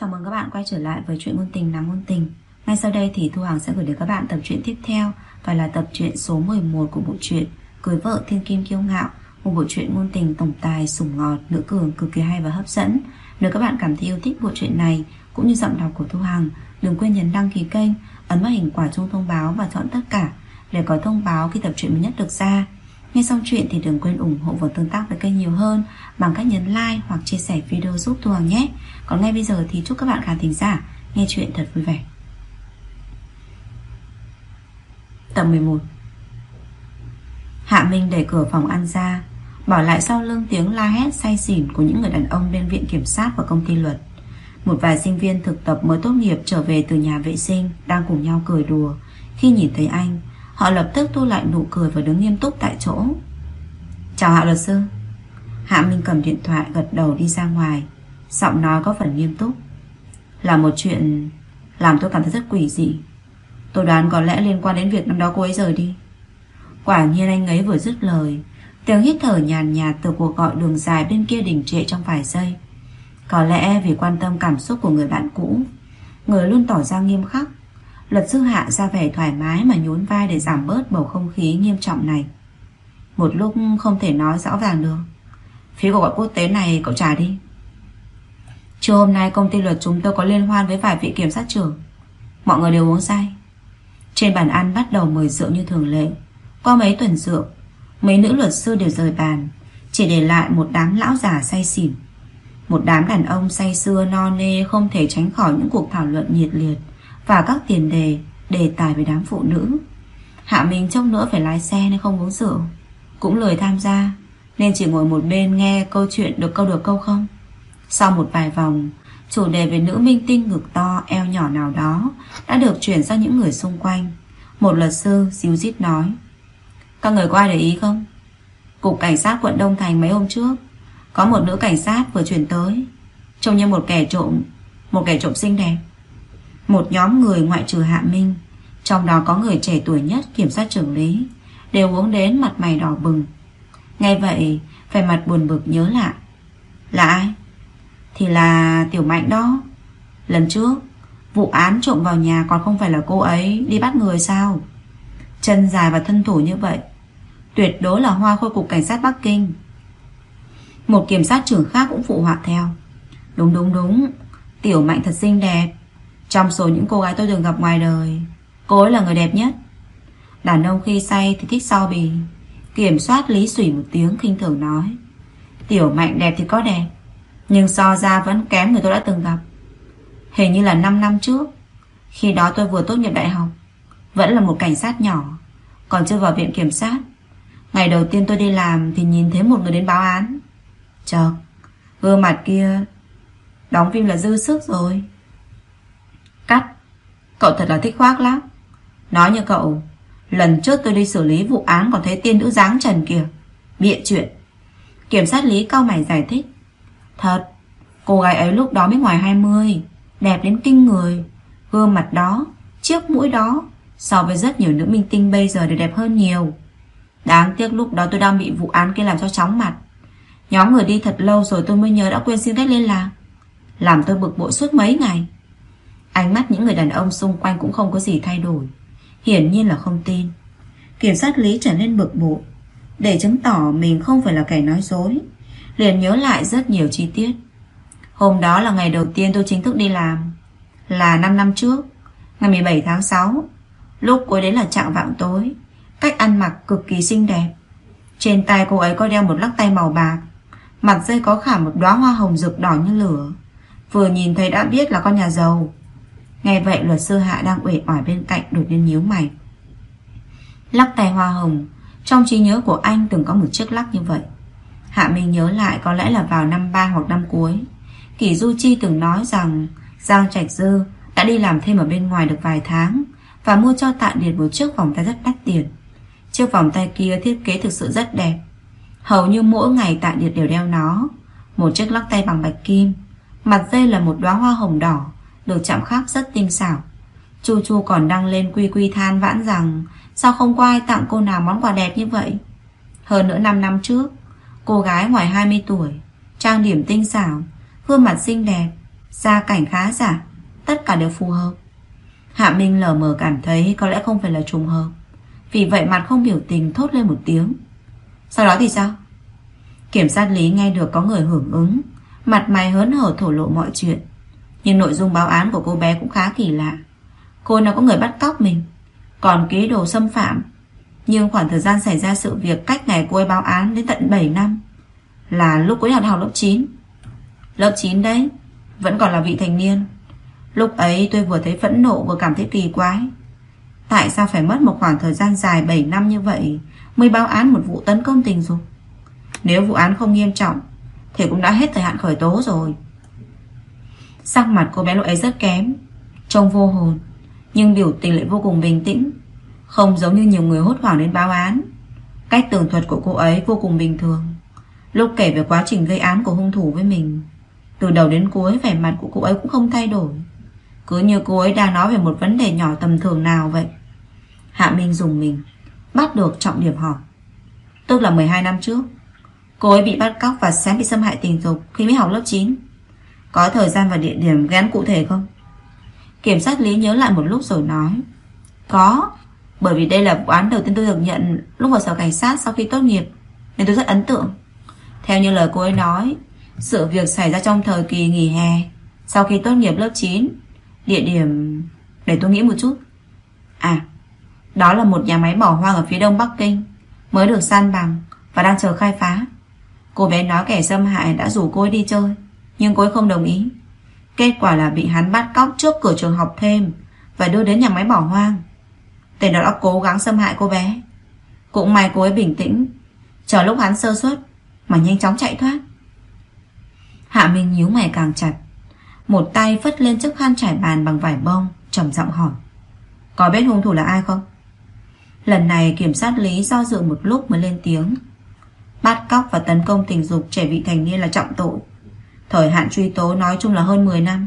Chào mừng các bạn quay trở lại với chuyện ngôn tình nắng ngôn tình. Ngay sau đây thì Thu Hằng sẽ gửi đến các bạn tập truyện tiếp theo Và là tập truyện số 11 của bộ truyện Cưới vợ thiên kim kiêu ngạo Một bộ truyện ngôn tình tổng tài, sủng ngọt, nữ cường cực kỳ hay và hấp dẫn. Nếu các bạn cảm thấy yêu thích bộ truyện này Cũng như giọng đọc của Thu Hằng Đừng quên nhấn đăng ký kênh Ấn vào hình quả chuông thông báo và chọn tất cả Để có thông báo khi tập truyện mới nhất được ra. Nghe xong chuyện thì đừng quên ủng hộ và tương tác với kênh nhiều hơn bằng cách nhấn like hoặc chia sẻ video giúp Thu Hằng nhé. Còn ngay bây giờ thì chúc các bạn khán thính giả nghe chuyện thật vui vẻ. Tập 11 Hạ Minh đẩy cửa phòng ăn ra, Bỏ lại sau lưng tiếng la hét say xỉn Của những người đàn ông bên viện kiểm sát và công ty luật Một vài sinh viên thực tập mới tốt nghiệp Trở về từ nhà vệ sinh Đang cùng nhau cười đùa Khi nhìn thấy anh Họ lập tức thu lại nụ cười và đứng nghiêm túc tại chỗ. Chào Hạ luật sư. Hạ Minh cầm điện thoại gật đầu đi ra ngoài. Giọng nói có phần nghiêm túc. Là một chuyện Làm tôi cảm thấy rất quỷ dị. Tôi đoán có lẽ liên quan đến việc năm đó cô ấy rời đi. Quả nhiên anh ấy vừa dứt lời, Tiếng hít thở nhàn nhạt từ cuộc gọi đường dài bên kia đình trệ trong vài giây. Có lẽ vì quan tâm cảm xúc của người bạn cũ, Người luôn tỏ ra nghiêm khắc. Luật sư Hạ ra vẻ thoải mái mà nhún vai để giảm bớt bầu không khí nghiêm trọng này. Một lúc không thể nói rõ ràng được. Phí của gọi quốc tế này cậu trả đi. Trưa hôm nay công ty luật chúng tôi có liên hoan với vài vị kiểm sát trưởng. Mọi người đều uống say. Trên bàn ăn bắt đầu mời rượu như thường lệ. Qua mấy tuần rượu, mấy nữ luật sư đều rời bàn, chỉ để lại một đám lão già say xỉn. Một đám đàn ông say xưa no nê không thể tránh khỏi những cuộc thảo luận nhiệt liệt và các tiền đề, đề tài về đám phụ nữ. Hạ Minh trông nữa phải lái xe nên không uống rượu. Cũng lười tham gia, nên chỉ ngồi một bên nghe câu chuyện được câu được câu không. Sau một vài vòng, chủ đề về nữ minh tinh ngực to, eo nhỏ nào đó đã được chuyển sang những người xung quanh. Một luật sư díu dít nói. Các người có ai để ý không? Cục cảnh sát quận Đông Thành mấy hôm trước Có một nữ cảnh sát vừa chuyển tới Trông như một kẻ trộm Một kẻ trộm xinh đẹp một nhóm người ngoại trừ Hạ Minh, Trong đó có người trẻ tuổi nhất kiểm soát trưởng lý, Đều uống đến mặt mày đỏ bừng. Ngay vậy Phải mặt buồn bực nhớ lại. Là ai? Thì là Tiểu Mạnh đó. Lần trước, Vụ án trộm vào nhà còn không phải là cô ấy Đi bắt người sao? Chân dài và thân thủ như vậy, Tuyệt đối là hoa khôi cục cảnh sát Bắc Kinh. Một kiểm sát trưởng khác cũng phụ họa theo. Đúng đúng đúng. Tiểu Mạnh thật xinh đẹp trong số những cô gái tôi từng gặp ngoài đời, Cô ấy là người đẹp nhất. Đàn ông khi say thì thích so bì, Kiểm soát lý sủy một tiếng khinh thường nói, Tiểu mạnh đẹp thì có đẹp, Nhưng so ra vẫn kém người tôi đã từng gặp. Hình như là 5 năm trước, Khi đó tôi vừa tốt nghiệp đại học, Vẫn là một cảnh sát nhỏ, Còn chưa vào viện kiểm sát. Ngày đầu tiên tôi đi làm Thì nhìn thấy một người đến báo án. Chợt, Gương mặt kia Đóng phim là dư sức rồi. Cắt. Cậu thật là thích khoác lắm. Nói như cậu, Lần trước tôi đi xử lý vụ án còn thấy tiên nữ dáng trần kìa. Bịa chuyện. Kiểm sát lý cao mày giải thích. Thật, Cô gái ấy lúc đó mới ngoài 20 Đẹp đến kinh người. Gương mặt đó, Chiếc mũi đó, So với rất nhiều nữ minh tinh bây giờ đều đẹp hơn nhiều. Đáng tiếc lúc đó tôi đang bị vụ án kia làm cho chóng mặt. Nhóm người đi thật lâu rồi tôi mới nhớ đã quên xin cách liên lạc. Làm tôi bực bội suốt mấy ngày. Ánh mắt những người đàn ông xung quanh cũng không có gì thay đổi. Hiển nhiên là không tin. Kiểm sát lý trở nên bực bội. Để chứng tỏ mình không phải là kẻ nói dối, Liền nhớ lại rất nhiều chi tiết. Hôm đó là ngày đầu tiên tôi chính thức đi làm. Là 5 năm trước, Ngày 17 tháng 6 Lúc cuối đến là trạng vạng tối, Cách ăn mặc cực kỳ xinh đẹp. Trên tay cô ấy có đeo một lắc tay màu bạc, Mặt dây có khả một đóa hoa hồng rực đỏ như lửa. Vừa nhìn thấy đã biết là con nhà giàu. Nghe vậy, luật sư Hạ đang uể oải bên cạnh đột nhiên nhíu mày. Lắc tay hoa hồng, Trong trí nhớ của anh từng có một chiếc lắc như vậy. Hạ Minh nhớ lại có lẽ là vào năm 3 hoặc năm cuối. Kỷ Du Chi từng nói rằng Giang Trạch Dư đã đi làm thêm ở bên ngoài được vài tháng Và mua cho Tạ Điệt một chiếc vòng tay rất đắt tiền. Chiếc vòng tay kia thiết kế thực sự rất đẹp. Hầu như mỗi ngày Tạ Điệt đều đeo nó. Một chiếc lắc tay bằng bạch kim, Mặt dây là một đóa hoa hồng đỏ được chạm khắc rất tinh xảo. Chu Chu còn đăng lên quy quy than vãn rằng sao không có ai tặng cô nào món quà đẹp như vậy. Hơn nữa 5 năm trước, cô gái ngoài 20 tuổi, trang điểm tinh xảo, gương mặt xinh đẹp, Gia cảnh khá giả Tất cả đều phù hợp Hạ Minh lờ mờ cảm thấy có lẽ không phải là trùng hợp Vì vậy mặt không biểu tình thốt lên một tiếng Sau đó thì sao Kiểm sát lý nghe được có người hưởng ứng Mặt mày hớn hở thổ lộ mọi chuyện nhưng nội dung báo án của cô bé cũng khá kỳ lạ. Cô nào có người bắt cóc mình, Còn ký đồ xâm phạm. Nhưng khoảng thời gian xảy ra sự việc Cách ngày cô ấy báo án đến tận 7 năm Là lúc cuối học học lớp 9 Lớp 9 đấy, Vẫn còn là vị thành niên. Lúc ấy tôi vừa thấy phẫn nộ, vừa cảm thấy kỳ quái. Tại sao phải mất một khoảng thời gian dài 7 năm như vậy Mới báo án một vụ tấn công tình dục? Nếu vụ án không nghiêm trọng, Thì cũng đã hết thời hạn khởi tố rồi. Sắc mặt cô bé lúc ấy rất kém, Trông vô hồn, Nhưng biểu tình lại vô cùng bình tĩnh, Không giống như nhiều người hốt hoảng đến báo án. Cách tường thuật của cô ấy vô cùng bình thường, Lúc kể về quá trình gây án của hung thủ với mình, Từ đầu đến cuối vẻ mặt của cô ấy cũng không thay đổi. Cứ như cô ấy đang nói về một vấn đề nhỏ tầm thường nào vậy? Hạ Minh dùng mình, Bắt được trọng điểm hỏi Tức là 12 năm trước, Cô ấy bị bắt cóc và sáng bị xâm hại tình dục Khi mới học lớp 9 có thời gian và địa điểm gắn cụ thể không? Kiểm sát lý nhớ lại một lúc rồi nói, Có, Bởi vì đây là vụ án đầu tiên tôi được nhận Lúc vào sở cảnh sát sau khi tốt nghiệp, Nên tôi rất ấn tượng. Theo như lời cô ấy nói, Sự việc xảy ra trong thời kỳ nghỉ hè, Sau khi tốt nghiệp lớp 9 Địa điểm... Để tôi nghĩ một chút. À Đó là một nhà máy bỏ hoang ở phía đông Bắc Kinh, Mới được san bằng Và đang chờ khai phá. Cô bé nói kẻ xâm hại đã rủ cô ấy đi chơi. Nhưng cô ấy không đồng ý. Kết quả là bị hắn bắt cóc trước cửa trường học thêm Và đưa đến nhà máy bỏ hoang. Tên đó đã cố gắng xâm hại cô bé. Cũng may cô ấy bình tĩnh, Chờ lúc hắn sơ suất Mà nhanh chóng chạy thoát. Hạ Minh nhíu mày càng chặt, một tay phất lên chiếc khăn trải bàn bằng vải bông, trầm giọng hỏi, Có biết hung thủ là ai không? Lần này kiểm sát lý do dự một lúc mới lên tiếng. Bắt cóc và tấn công tình dục trẻ vị thành niên là trọng tội. Thời hạn truy tố nói chung là hơn 10 năm.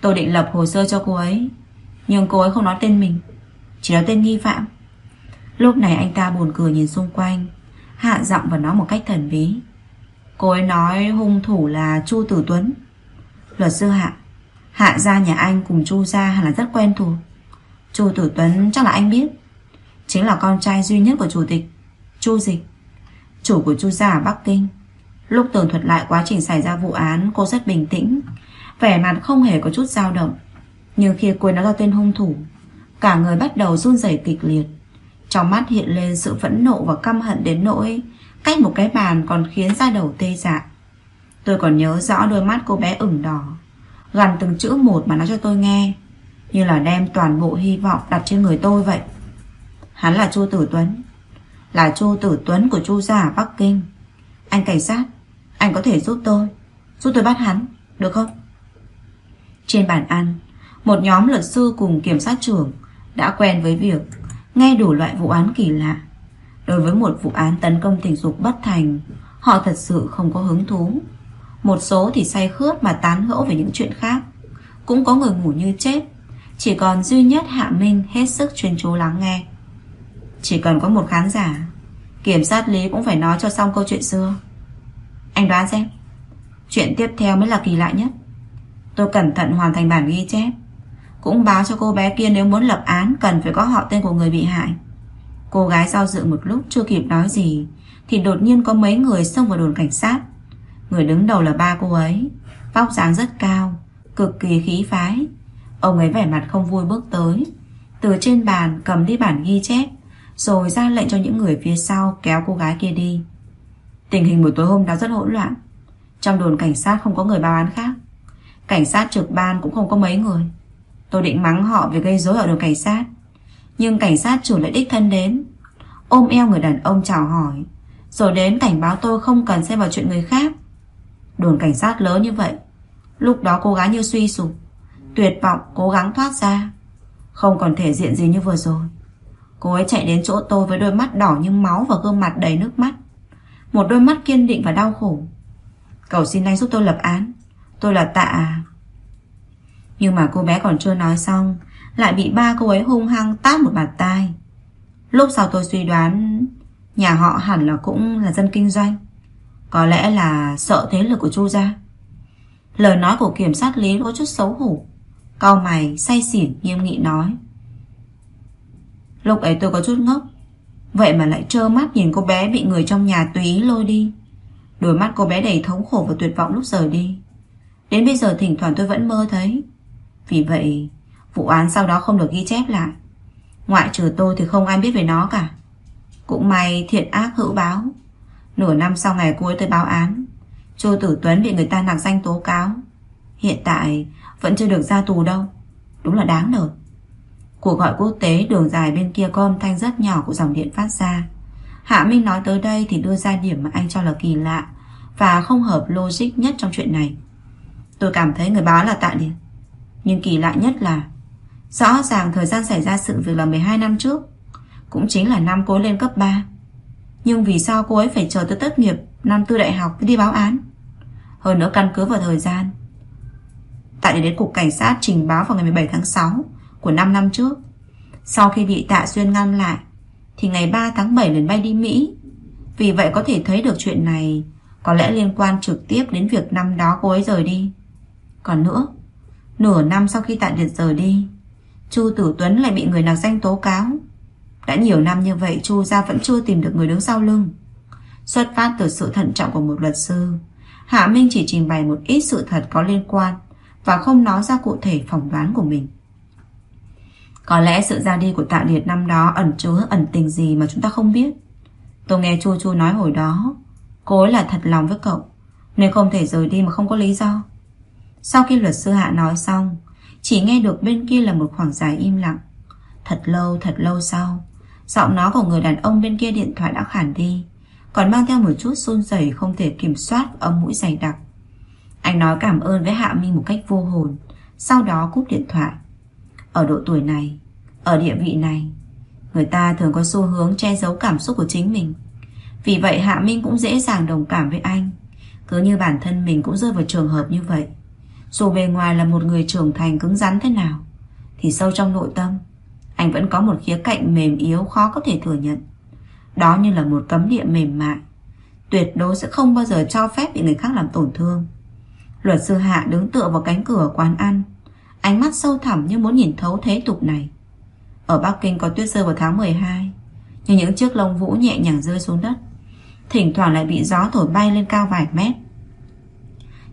Tôi định lập hồ sơ cho cô ấy, Nhưng cô ấy không nói tên mình, Chỉ nói tên nghi phạm. Lúc này anh ta buồn cười nhìn xung quanh, Hạ giọng và nói một cách thần bí. Cô ấy nói hung thủ là Chu Tử Tuấn. Luật sư Hạ Hạ gia nhà anh cùng Chu gia hẳn là rất quen thuộc. Chu Tử Tuấn chắc là anh biết, Chính là con trai duy nhất của chủ tịch, Chu Dịch, Chủ của Chu gia ở Bắc Kinh. Lúc tường thuật lại quá trình xảy ra vụ án, Cô rất bình tĩnh. Vẻ mặt không hề có chút dao động. Nhưng khi cô nói ra tên hung thủ, Cả người bắt đầu run rẩy kịch liệt. Trong mắt hiện lên sự phẫn nộ và căm hận đến nỗi, Cách một cái bàn còn khiến da đầu tê dại. Tôi còn nhớ rõ đôi mắt cô bé ửng đỏ Gần từng chữ một mà nói cho tôi nghe, Như là đem toàn bộ hy vọng đặt trên người tôi vậy. Hắn là Chu Tử Tuấn, Là Chu Tử Tuấn của Chu gia ở Bắc Kinh. Anh cảnh sát anh có thể giúp tôi. Giúp tôi bắt hắn, được không? Trên bàn ăn Một nhóm luật sư cùng kiểm sát trưởng Đã quen với việc Nghe đủ loại vụ án kỳ lạ. Đối với một vụ án tấn công tình dục bất thành Họ thật sự không có hứng thú. Một số thì say khướt mà tán gẫu về những chuyện khác. Cũng có người ngủ như chết Chỉ còn duy nhất Hạ Minh hết sức chuyên chú lắng nghe. Chỉ cần có một khán giả Kiểm sát lý cũng phải nói cho xong câu chuyện xưa. Anh đoán xem. Chuyện tiếp theo mới là kỳ lạ nhất. Tôi cẩn thận hoàn thành bản ghi chép. Cũng báo cho cô bé kia nếu muốn lập án, Cần phải có họ tên của người bị hại. Cô gái giao dự một lúc, chưa kịp nói gì, Thì đột nhiên có mấy người xông vào đồn cảnh sát. Người đứng đầu là ba cô ấy, Vóc dáng rất cao, Cực kỳ khí phái. Ông ấy vẻ mặt không vui bước tới, Từ trên bàn cầm đi bản ghi chép, Rồi ra lệnh cho những người phía sau Kéo cô gái kia đi. Tình hình buổi tối hôm đó rất hỗn loạn. Trong đồn cảnh sát không có người báo án khác. Cảnh sát trực ban cũng không có mấy người. Tôi định mắng họ vì gây rối ở đồn cảnh sát. Nhưng cảnh sát chủ lại đích thân đến, Ôm eo người đàn ông chào hỏi. Rồi đến cảnh báo tôi không cần xem vào chuyện người khác. Đồn cảnh sát lớn như vậy. Lúc đó cô gái như suy sụp. Tuyệt vọng, cố gắng thoát ra. Không còn thể diện gì như vừa rồi. Cô ấy chạy đến chỗ tôi với đôi mắt đỏ như máu Và gương mặt đầy nước mắt. Một đôi mắt kiên định và đau khổ. Cậu xin anh giúp tôi lập án. Tôi là tạ. Nhưng mà cô bé còn chưa nói xong, Lại bị ba cô ấy hung hăng tát một bàn tay Lúc sau tôi suy đoán, Nhà họ hẳn là cũng là dân kinh doanh. Có lẽ là sợ thế lực của Chu gia. Lời nói của kiểm sát Lý có chút xấu hổ. Cao mày, say xỉn, nghiêm nghị nói. Lúc ấy tôi có chút ngốc. Vậy mà lại trơ mắt nhìn cô bé bị người trong nhà tùy ý lôi đi. Đôi mắt cô bé đầy thống khổ và tuyệt vọng lúc rời đi. Đến bây giờ thỉnh thoảng tôi vẫn mơ thấy. Vì vậy, Vụ án sau đó không được ghi chép lại. Ngoại trừ tôi thì không ai biết về nó cả. Cũng may thiện ác hữu báo. Nửa năm sau ngày cuối tôi báo án. Chu Tử Tuấn bị người ta nạc danh tố cáo. Hiện tại Vẫn chưa được ra tù đâu. Đúng là đáng đời Cuộc gọi quốc tế đường dài bên kia có âm thanh rất nhỏ của dòng điện phát ra. Hạ Minh nói tới đây thì đưa ra điểm mà anh cho là kỳ lạ Và không hợp logic nhất trong chuyện này. Tôi cảm thấy người báo là Tạ Điền Nhưng kỳ lạ nhất là, Rõ ràng thời gian xảy ra sự việc là 12 năm trước, Cũng chính là năm cô lên cấp 3 Nhưng vì sao cô ấy phải chờ tới tốt nghiệp Năm tư đại học mới đi báo án? Hơn nữa căn cứ vào thời gian. Tạ Điền đến cục cảnh sát trình báo vào ngày 17 tháng 6 của 5 năm trước. Sau khi bị Tạ Xuyên ngăn lại, Thì ngày 3 tháng 7 liền bay đi Mỹ. Vì vậy có thể thấy được chuyện này, Có lẽ liên quan trực tiếp đến việc năm đó cô ấy rời đi. Còn nữa, Nửa năm sau khi Tạ Điệt rời đi, Chu Tử Tuấn lại bị người nào danh tố cáo. Đã nhiều năm như vậy, Chu gia vẫn chưa tìm được người đứng sau lưng. Xuất phát từ sự thận trọng của một luật sư, Hạ Minh chỉ trình bày một ít sự thật có liên quan Và không nói ra cụ thể phỏng đoán của mình. Có lẽ sự ra đi của Tạ liệt năm đó Ẩn chứa ẩn tình gì mà chúng ta không biết. Tôi nghe Chu Chu nói hồi đó, Cô ấy là thật lòng với cậu, Nên không thể rời đi mà không có lý do. Sau khi luật sư Hạ nói xong, chỉ nghe được bên kia là một khoảng dài im lặng. Thật lâu thật lâu sau, Giọng nói của người đàn ông bên kia điện thoại đã khản đi, Còn mang theo một chút run rẩy Không thể kiểm soát âm mũi dày đặc. Anh nói cảm ơn với Hạ Minh một cách vô hồn, Sau đó cúp điện thoại. Ở độ tuổi này, Ở địa vị này, Người ta thường có xu hướng che giấu cảm xúc của chính mình. Vì vậy Hạ Minh cũng dễ dàng đồng cảm với anh. Cứ như bản thân mình cũng rơi vào trường hợp như vậy. Dù bề ngoài là một người trưởng thành cứng rắn thế nào, Thì sâu trong nội tâm, Anh vẫn có một khía cạnh mềm yếu khó có thể thừa nhận. Đó như là một cấm địa mềm mại, Tuyệt đối sẽ không bao giờ cho phép bị người khác làm tổn thương. Luật sư Hạ đứng tựa vào cánh cửa quán ăn Ánh mắt sâu thẳm như muốn nhìn thấu thế tục này. Ở Bắc Kinh có tuyết rơi vào tháng 12 Nhưng những chiếc lông vũ nhẹ nhàng rơi xuống đất. Thỉnh thoảng lại bị gió thổi bay lên cao vài mét.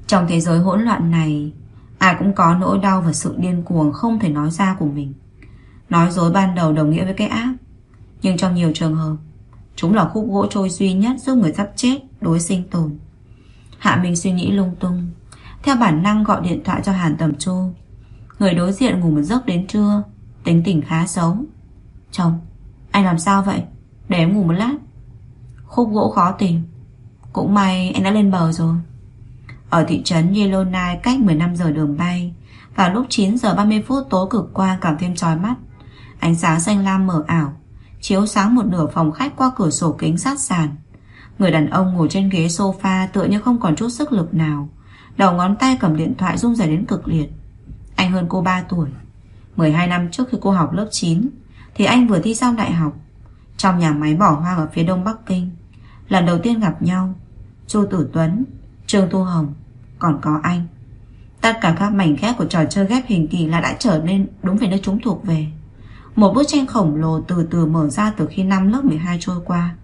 Trong thế giới hỗn loạn này, Ai cũng có nỗi đau và sự điên cuồng Không thể nói ra của mình. Nói dối ban đầu đồng nghĩa với cái ác, Nhưng trong nhiều trường hợp, Chúng là khúc gỗ trôi duy nhất giúp người sắp chết Đối sinh tồn. Hạ Minh suy nghĩ lung tung, Theo bản năng gọi điện thoại cho Hàn Tầm Châu. Người đối diện ngủ một giấc đến trưa Tính tình khá xấu. Chồng, anh làm sao vậy? Để em ngủ một lát. Khúc gỗ khó tìm. Cũng may anh đã lên bờ rồi. Ở thị trấn Yellowknife cách 15 giờ đường bay. Vào lúc 9 giờ 30 phút tối cực quang càng thêm trói mắt. Ánh sáng xanh lam mở ảo Chiếu sáng một nửa phòng khách qua cửa sổ kính sát sàn. Người đàn ông ngồi trên ghế sofa Tựa như không còn chút sức lực nào. Đầu ngón tay cầm điện thoại rung rẩy đến cực liệt. Anh hơn cô 3 tuổi. 12 năm trước khi cô học lớp 9 Thì anh vừa thi xong đại học. Trong nhà máy bỏ hoang ở phía đông Bắc Kinh, Lần đầu tiên gặp nhau, Chu Tử Tuấn, Trương Thu Hồng, Còn có anh. Tất cả các mảnh ghép của trò chơi ghép hình kỳ là đã trở nên đúng về nơi chúng thuộc về. Một bức tranh khổng lồ từ từ mở ra từ khi năm lớp 12 trôi qua.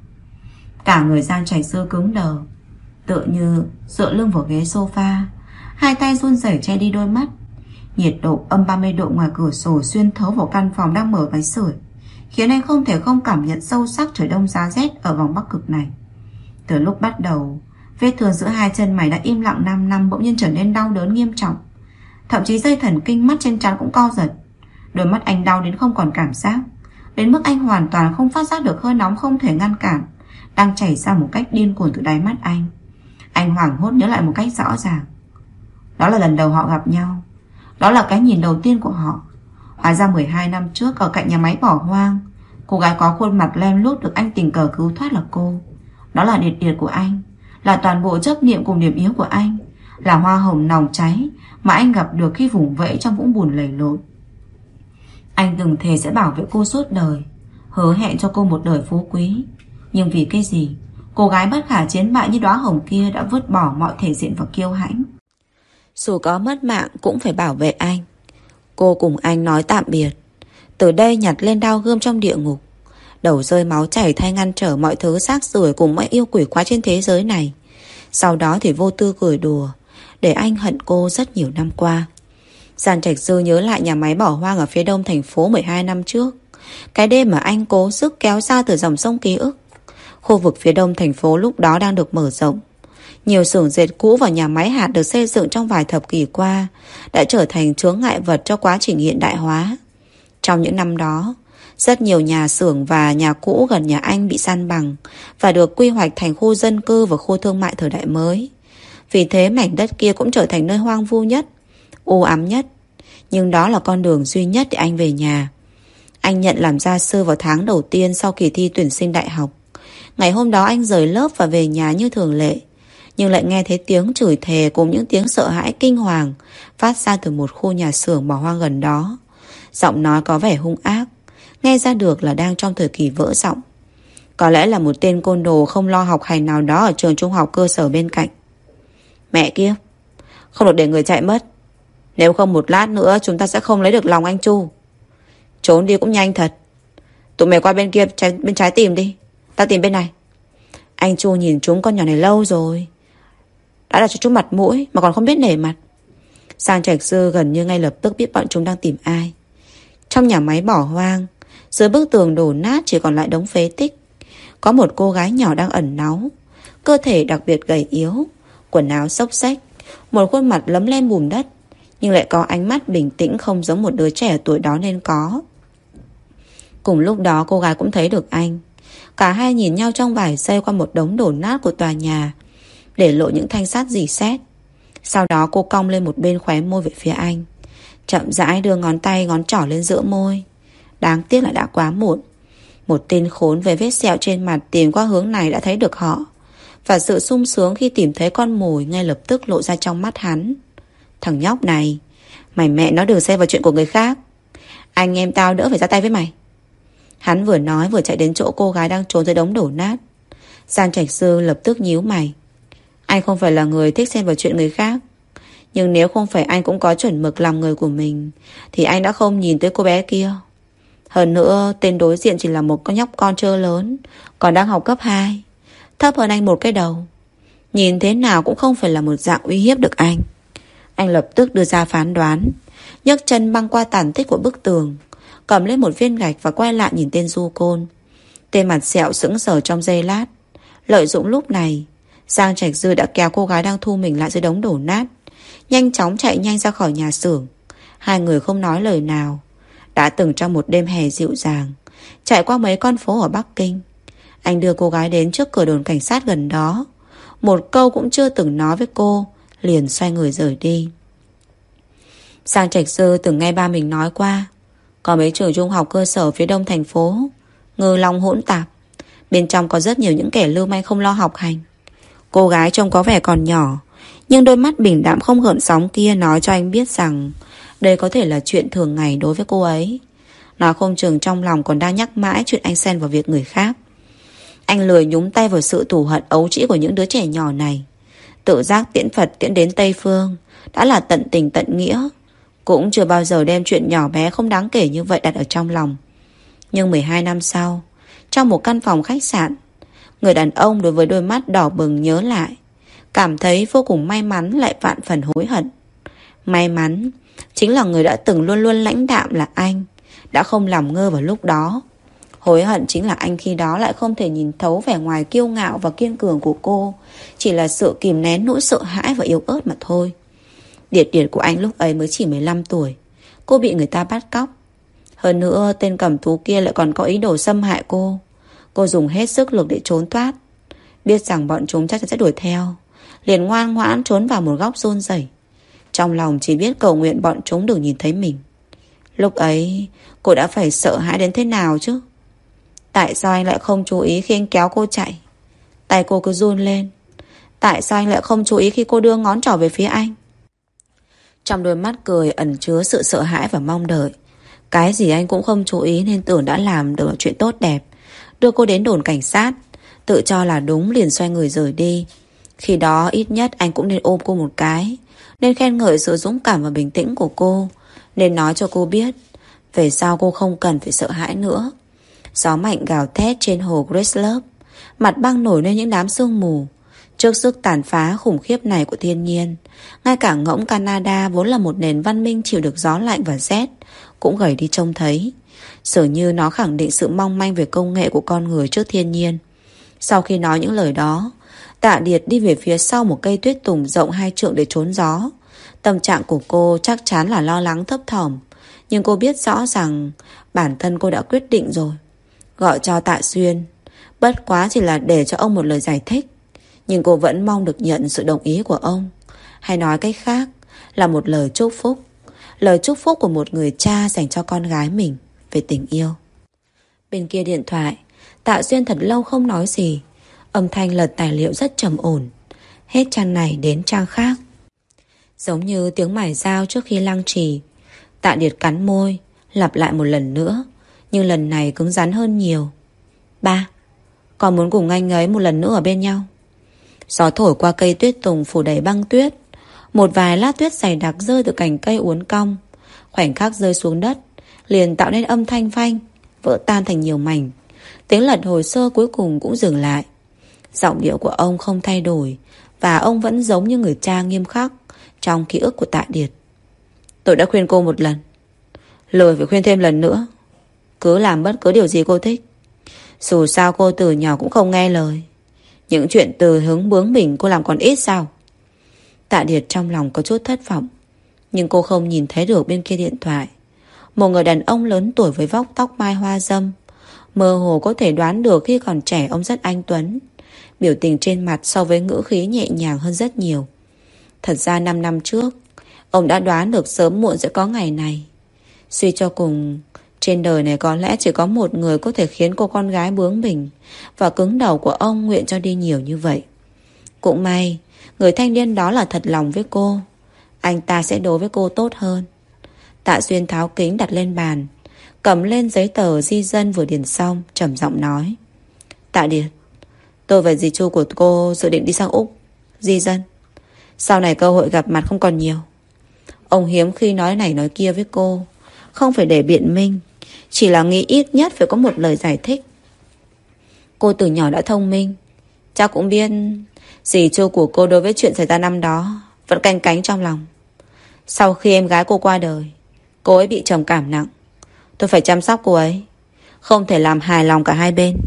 Cả người giang chảy Sư cứng đờ, Tựa như dựa lưng vào ghế sofa, Hai tay run rẩy che đi đôi mắt. Nhiệt độ âm 30 độ ngoài cửa sổ xuyên thấu vào căn phòng đang mở máy sưởi, Khiến anh không thể không cảm nhận sâu sắc trời đông giá rét ở vòng bắc cực này Từ lúc bắt đầu, Vết thương giữa hai chân mày đã im lặng 5 năm bỗng nhiên trở nên đau đớn nghiêm trọng. Thậm chí dây thần kinh mắt trên trán cũng co giật. Đôi mắt anh đau đến không còn cảm giác. Đến mức anh hoàn toàn không phát giác được hơi nóng không thể ngăn cản. Đang chảy ra một cách điên cuồng từ đáy mắt anh. Anh hoảng hốt nhớ lại một cách rõ ràng. Đó là lần đầu họ gặp nhau. Đó là cái nhìn đầu tiên của họ. Hóa ra 12 năm trước, ở cạnh nhà máy bỏ hoang. Cô gái có khuôn mặt lem lút được anh tình cờ cứu thoát là cô. Đó là điệt điệt của anh. Là toàn bộ chấp niệm cùng điểm yếu của anh, Là hoa hồng nòng cháy Mà anh gặp được khi vùng vẫy trong vũng bùn lầy lội Anh từng thề sẽ bảo vệ cô suốt đời, Hứa hẹn cho cô một đời phú quý Nhưng vì cái gì, Cô gái bất khả chiến bại như đóa hồng kia Đã vứt bỏ mọi thể diện và kiêu hãnh dù có mất mạng cũng phải bảo vệ anh. Cô cùng anh nói tạm biệt. Từ đây nhặt lên đau gươm trong địa ngục. Đầu rơi máu chảy thay ngăn trở mọi thứ xác rưởi cùng mấy yêu quỷ quá trên thế giới này. Sau đó thì vô tư cười đùa, Để anh hận cô rất nhiều năm qua. Giàn Trạch Dư nhớ lại nhà máy bỏ hoang ở phía đông thành phố 12 năm trước. Cái đêm mà anh cố sức kéo ra từ dòng sông ký ức. Khu vực phía đông thành phố lúc đó đang được mở rộng nhiều xưởng dệt cũ và nhà máy hạt được xây dựng trong vài thập kỷ qua đã trở thành chướng ngại vật cho quá trình hiện đại hóa. Trong những năm đó, rất nhiều nhà xưởng và nhà cũ gần nhà anh bị san bằng và được quy hoạch thành khu dân cư và khu thương mại thời đại mới. Vì thế mảnh đất kia cũng trở thành nơi hoang vu nhất, u ám nhất. Nhưng đó là con đường duy nhất để anh về nhà. Anh nhận làm gia sư vào tháng đầu tiên sau kỳ thi tuyển sinh đại học. Ngày hôm đó anh rời lớp và về nhà như thường lệ nhưng lại nghe thấy tiếng chửi thề cùng những tiếng sợ hãi kinh hoàng phát ra từ một khu nhà xưởng bỏ hoang gần đó. Giọng nói có vẻ hung ác, nghe ra được là đang trong thời kỳ vỡ giọng. Có lẽ là một tên côn đồ không lo học hành nào đó ở trường trung học cơ sở bên cạnh. Mẹ kia, không được để người chạy mất. Nếu không một lát nữa chúng ta sẽ không lấy được lòng anh Chu. Trốn đi cũng nhanh thật. Tụi mày qua bên kia trái, bên trái tìm đi. Ta tìm bên này. Anh Chu nhìn chúng con nhỏ này lâu rồi. Đã là cho chúng mặt mũi mà còn không biết nể mặt. Sang Trạch Sư gần như ngay lập tức biết bọn chúng đang tìm ai. Trong nhà máy bỏ hoang, Dưới bức tường đổ nát chỉ còn lại đống phế tích. Có một cô gái nhỏ đang ẩn náu, Cơ thể đặc biệt gầy yếu, Quần áo xốc xách Một khuôn mặt lấm lem bùn đất, Nhưng lại có ánh mắt bình tĩnh không giống một đứa trẻ tuổi đó nên có. Cùng lúc đó, cô gái cũng thấy được anh. Cả hai nhìn nhau trong vài giây qua một đống đổ nát của tòa nhà để lộ những thanh sát dì xét. Sau đó cô cong lên một bên khóe môi về phía anh. Chậm rãi đưa ngón tay ngón trỏ lên giữa môi. Đáng tiếc là đã quá muộn. Một tên khốn về vết sẹo trên mặt tìm qua hướng này đã thấy được họ. Và sự sung sướng khi tìm thấy con mồi ngay lập tức lộ ra trong mắt hắn. Thằng nhóc này, mày mẹ nó đừng xen vào chuyện của người khác. Anh em tao đỡ phải ra tay với mày. Hắn vừa nói vừa chạy đến chỗ cô gái đang trốn dưới đống đổ nát. Giang Trạch Sư lập tức nhíu mày. Anh không phải là người thích xen vào chuyện người khác. Nhưng nếu không phải anh cũng có chuẩn mực làm người của mình, Thì anh đã không nhìn tới cô bé kia. Hơn nữa, Tên đối diện chỉ là một con nhóc con trơ lớn, Còn đang học cấp 2 Thấp hơn anh một cái đầu. Nhìn thế nào cũng không phải là một dạng uy hiếp được anh. Anh lập tức đưa ra phán đoán, nhấc chân băng qua tàn tích của bức tường, Cầm lên một viên gạch và quay lại nhìn tên du côn. Tên mặt sẹo sững sờ trong giây lát. Lợi dụng lúc này Giang Trạch Dư đã kéo cô gái đang thu mình lại dưới đống đổ nát. Nhanh chóng chạy nhanh ra khỏi nhà xưởng. Hai người không nói lời nào. Đã từng trong một đêm hè dịu dàng, Chạy qua mấy con phố ở Bắc Kinh. Anh đưa cô gái đến trước cửa đồn cảnh sát gần đó. Một câu cũng chưa từng nói với cô, Liền xoay người rời đi. Giang Trạch Dư từng nghe ba mình nói qua. Có mấy trường trung học cơ sở phía đông thành phố, Ngư long hỗn tạp. Bên trong có rất nhiều những kẻ lưu manh không lo học hành. Cô gái trông có vẻ còn nhỏ, Nhưng đôi mắt bình đạm không gợn sóng kia Nói cho anh biết rằng Đây có thể là chuyện thường ngày đối với cô ấy. Nó không chừng trong lòng còn đang nhắc mãi Chuyện anh xen vào việc người khác. Anh lười nhúng tay vào sự thù hận ấu trĩ Của những đứa trẻ nhỏ này. Tự giác tiễn Phật tiễn đến Tây Phương, Đã là tận tình tận nghĩa, Cũng chưa bao giờ đem chuyện nhỏ bé không đáng kể như vậy đặt ở trong lòng. Nhưng 12 năm sau, Trong một căn phòng khách sạn Người đàn ông đối với đôi mắt đỏ bừng nhớ lại. Cảm thấy vô cùng may mắn lại vạn phần hối hận. May mắn, Chính là người đã từng luôn luôn lãnh đạm là anh, Đã không làm ngơ vào lúc đó. Hối hận chính là anh khi đó lại không thể nhìn thấu vẻ ngoài kiêu ngạo và kiên cường của cô, Chỉ là sự kìm nén nỗi sợ hãi và yếu ớt mà thôi. Điệt điệt của anh lúc ấy mới chỉ 15 tuổi. Cô bị người ta bắt cóc. Hơn nữa, tên cầm thú kia lại còn có ý đồ xâm hại cô. Cô dùng hết sức lực để trốn thoát. Biết rằng bọn chúng chắc chắn sẽ đuổi theo. Liền ngoan ngoãn trốn vào một góc rôn rẩy. Trong lòng chỉ biết cầu nguyện bọn chúng đừng nhìn thấy mình. Lúc ấy, Cô đã phải sợ hãi đến thế nào chứ? Tại sao anh lại không chú ý khi anh kéo cô chạy? Tay cô cứ run lên. Tại sao anh lại không chú ý khi cô đưa ngón trỏ về phía anh? Trong đôi mắt cười ẩn chứa sự sợ hãi và mong đợi, Cái gì anh cũng không chú ý nên tưởng đã làm được chuyện tốt đẹp. Đưa cô đến đồn cảnh sát. Tự cho là đúng, liền xoay người rời đi. Khi đó, ít nhất anh cũng nên ôm cô một cái, Nên khen ngợi sự dũng cảm và bình tĩnh của cô, Nên nói cho cô biết, Về sau cô không cần phải sợ hãi nữa. Gió mạnh gào thét trên hồ Gracelove Mặt băng nổi lên những đám sương mù. Trước sức tàn phá khủng khiếp này của thiên nhiên, Ngay cả ngỗng Canada Vốn là một nền văn minh chịu được gió lạnh và rét, Cũng gầy đi trông thấy. Dường như nó khẳng định sự mong manh Về công nghệ của con người trước thiên nhiên Sau khi nói những lời đó, Tạ Điệt đi về phía sau một cây tuyết tùng rộng hai trượng để trốn gió. Tâm trạng của cô chắc chắn là lo lắng thấp thỏm. Nhưng cô biết rõ rằng bản thân cô đã quyết định rồi. Gọi cho Tạ Xuyên. Bất quá chỉ là để cho ông một lời giải thích. Nhưng cô vẫn mong được nhận sự đồng ý của ông. Hay nói cách khác, là một lời chúc phúc. Lời chúc phúc của một người cha dành cho con gái mình về tình yêu. Bên kia điện thoại, Tạ Xuyên thật lâu không nói gì. Âm thanh lật tài liệu rất trầm ổn. Hết trang này đến trang khác. Giống như tiếng mải dao trước khi lăng trì. Tạ Điệt cắn môi Lặp lại một lần nữa Nhưng lần này cứng rắn hơn nhiều. Ba Còn muốn cùng anh ấy một lần nữa ở bên nhau? Gió thổi qua cây tuyết tùng phủ đầy băng tuyết. Một vài lát tuyết dày đặc rơi từ cành cây uốn cong. Khoảnh khắc rơi xuống đất Liền tạo nên âm thanh phanh, Vỡ tan thành nhiều mảnh. Tiếng lật hồi sơ cuối cùng cũng dừng lại. Giọng điệu của ông không thay đổi, Và ông vẫn giống như người cha nghiêm khắc Trong ký ức của Tạ Điệt. Tôi đã khuyên cô một lần, Lời phải khuyên thêm lần nữa, Cứ làm bất cứ điều gì cô thích. Dù sao cô từ nhỏ cũng không nghe lời, Những chuyện từ hứng bướng mình cô làm còn ít sao? Tạ Điệt trong lòng có chút thất vọng, Nhưng cô không nhìn thấy được bên kia điện thoại. Một người đàn ông lớn tuổi với vóc tóc mai hoa dâm. Mơ hồ có thể đoán được khi còn trẻ ông rất anh Tuấn. Biểu tình trên mặt so với ngữ khí nhẹ nhàng hơn rất nhiều. Thật ra 5 năm trước, Ông đã đoán được sớm muộn sẽ có ngày này. Suy cho cùng, Trên đời này có lẽ chỉ có một người Có thể khiến cô con gái bướng bỉnh Và cứng đầu của ông nguyện cho đi nhiều như vậy. Cũng may, Người thanh niên đó là thật lòng với cô. Anh ta sẽ đối với cô tốt hơn. Tạ Xuyên tháo kính đặt lên bàn, Cầm lên giấy tờ di dân vừa điền xong, trầm giọng nói. Tạ Điệt, Tôi và dì Chu của cô dự định đi sang Úc, Di dân. Sau này cơ hội gặp mặt không còn nhiều. Ông hiếm khi nói này nói kia với cô, Không phải để biện minh, Chỉ là nghĩ ít nhất phải có một lời giải thích. Cô từ nhỏ đã thông minh. Cha cũng biết Dì Chu của cô đối với chuyện xảy ra năm đó Vẫn canh cánh trong lòng. Sau khi em gái cô qua đời Cô ấy bị trầm cảm nặng. Tôi phải chăm sóc cô ấy. Không thể làm hài lòng cả hai bên.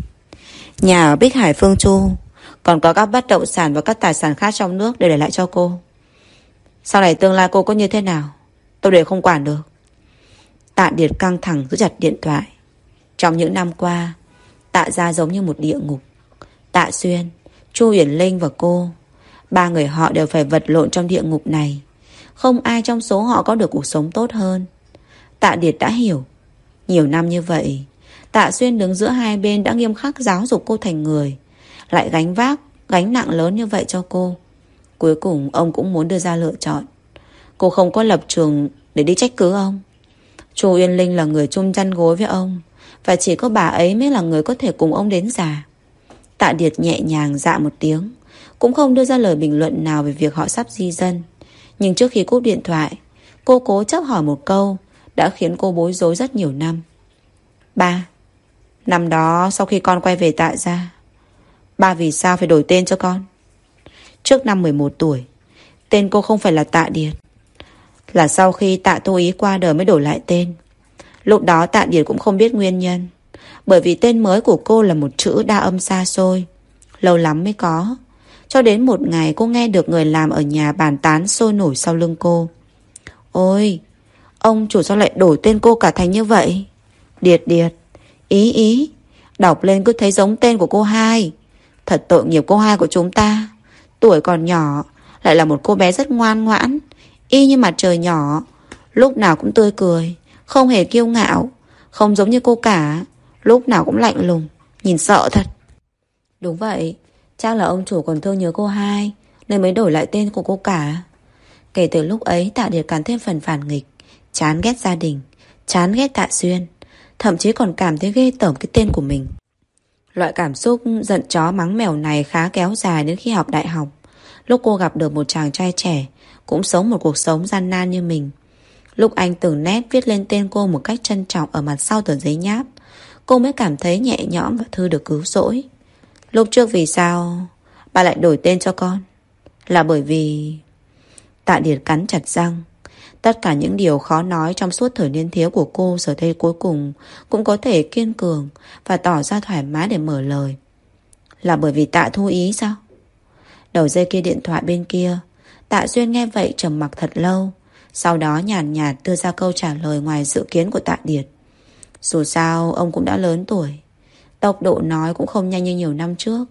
Nhà ở Bích Hải Phương Chu Còn có các bất động sản và các tài sản khác trong nước Để để lại cho cô. Sau này tương lai cô có như thế nào? Tôi đều không quản được. Tạ Điệt căng thẳng giữ chặt điện thoại. Trong những năm qua Tạ ra giống như một địa ngục. Tạ Xuyên, Chu Huyền Linh và cô Ba người họ đều phải vật lộn trong địa ngục này. Không ai trong số họ có được cuộc sống tốt hơn. Tạ Điệt đã hiểu Nhiều năm như vậy Tạ Xuyên đứng giữa hai bên đã nghiêm khắc giáo dục cô thành người. Lại gánh vác, gánh nặng lớn như vậy cho cô. Cuối cùng ông cũng muốn đưa ra lựa chọn. Cô không có lập trường để đi trách cứ ông. Chu Uyên Linh là người chung chăn gối với ông. Và chỉ có bà ấy mới là người có thể cùng ông đến già. Tạ Điệt nhẹ nhàng dạ một tiếng. Cũng không đưa ra lời bình luận nào về việc họ sắp di dân. Nhưng trước khi cúp điện thoại, cô cố chấp hỏi một câu đã khiến cô bối rối rất nhiều năm. Ba, Năm đó sau khi con quay về tại gia Ba vì sao phải đổi tên cho con? Trước năm 11 tuổi Tên cô không phải là Tạ Điệt Là sau khi Tạ Tô Ý qua đời mới đổi lại tên. Lúc đó Tạ Điệt cũng không biết nguyên nhân Bởi vì tên mới của cô là một chữ đa âm xa xôi Lâu lắm mới có. Cho đến một ngày cô nghe được người làm ở nhà bàn tán sôi nổi sau lưng cô. Ôi Ông chủ sao lại đổi tên cô cả thành như vậy Điệt điệt Ý ý, đọc lên cứ thấy giống tên của cô hai. Thật tội nghiệp cô hai của chúng ta. Tuổi còn nhỏ, lại là một cô bé rất ngoan ngoãn, y như mặt trời nhỏ. Lúc nào cũng tươi cười, không hề kiêu ngạo, không giống như cô cả. Lúc nào cũng lạnh lùng, nhìn sợ thật. Đúng vậy, chắc là ông chủ còn thương nhớ cô hai, nên mới đổi lại tên của cô cả. Kể từ lúc ấy Tạ Điệt càng thêm phần phản nghịch, chán ghét gia đình, chán ghét Tạ Xuyên. Thậm chí còn cảm thấy ghê tởm cái tên của mình. Loại cảm xúc giận chó mắng mèo này khá kéo dài đến khi học đại học. Lúc cô gặp được một chàng trai trẻ Cũng sống một cuộc sống gian nan như mình. Lúc anh từng nét viết lên tên cô một cách trân trọng ở mặt sau tờ giấy nháp Cô mới cảm thấy nhẹ nhõm và Thư được cứu rỗi. Lúc trước vì sao Bà lại đổi tên cho con? Là bởi vì Tạ Điệt cắn chặt răng Tất cả những điều khó nói trong suốt thời niên thiếu của cô giờ đây cuối cùng cũng có thể kiên cường và tỏ ra thoải mái để mở lời. Là bởi vì tạ thu ý sao? Đầu dây kia điện thoại bên kia, tạ duyên nghe vậy trầm mặc thật lâu. Sau đó nhàn nhạt, nhạt đưa ra câu trả lời ngoài dự kiến của tạ điệt. Dù sao, ông cũng đã lớn tuổi. Tốc độ nói cũng không nhanh như nhiều năm trước.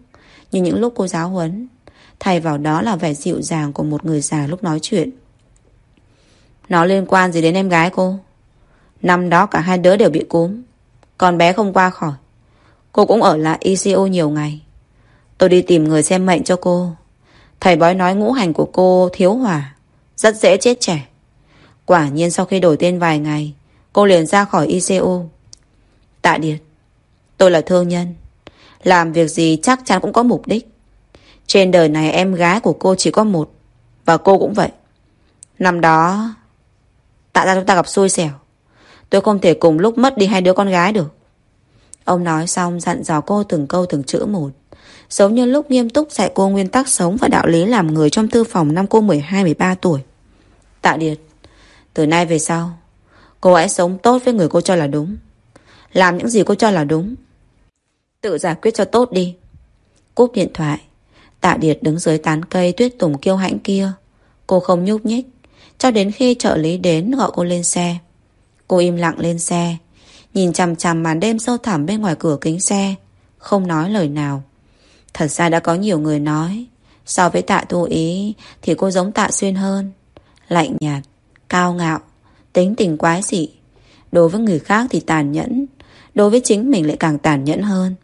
Như những lúc cô giáo huấn, thay vào đó là vẻ dịu dàng của một người già lúc nói chuyện. Nó liên quan gì đến em gái cô? Năm đó cả hai đứa đều bị cúm. Con bé không qua khỏi. Cô cũng ở lại ICU nhiều ngày. Tôi đi tìm người xem mệnh cho cô. Thầy bói nói ngũ hành của cô thiếu hỏa, Rất dễ chết trẻ. Quả nhiên sau khi đổi tên vài ngày, Cô liền ra khỏi ICU Tạ Điệt, Tôi là thương nhân. Làm việc gì chắc chắn cũng có mục đích. Trên đời này em gái của cô chỉ có một, Và cô cũng vậy. Năm đó Tạ ra chúng ta gặp xui xẻo. Tôi không thể cùng lúc mất đi hai đứa con gái được. Ông nói xong dặn dò cô từng câu từng chữ một. Giống như lúc nghiêm túc dạy cô nguyên tắc sống và đạo lý làm người trong thư phòng năm cô 12-13 tuổi. Tạ Điệt, Từ nay về sau, Cô hãy sống tốt với người cô cho là đúng. Làm những gì cô cho là đúng. Tự giải quyết cho tốt đi. Cúp điện thoại, Tạ Điệt đứng dưới tán cây tuyết tùng kiêu hãnh kia. Cô không nhúc nhích cho đến khi trợ lý đến gọi cô lên xe. Cô im lặng lên xe Nhìn chằm chằm màn đêm sâu thẳm bên ngoài cửa kính xe Không nói lời nào. Thật ra đã có nhiều người nói So với tạ tu ý Thì cô giống tạ xuyên hơn. Lạnh nhạt, cao ngạo Tính tình quái dị. Đối với người khác thì tàn nhẫn Đối với chính mình lại càng tàn nhẫn hơn.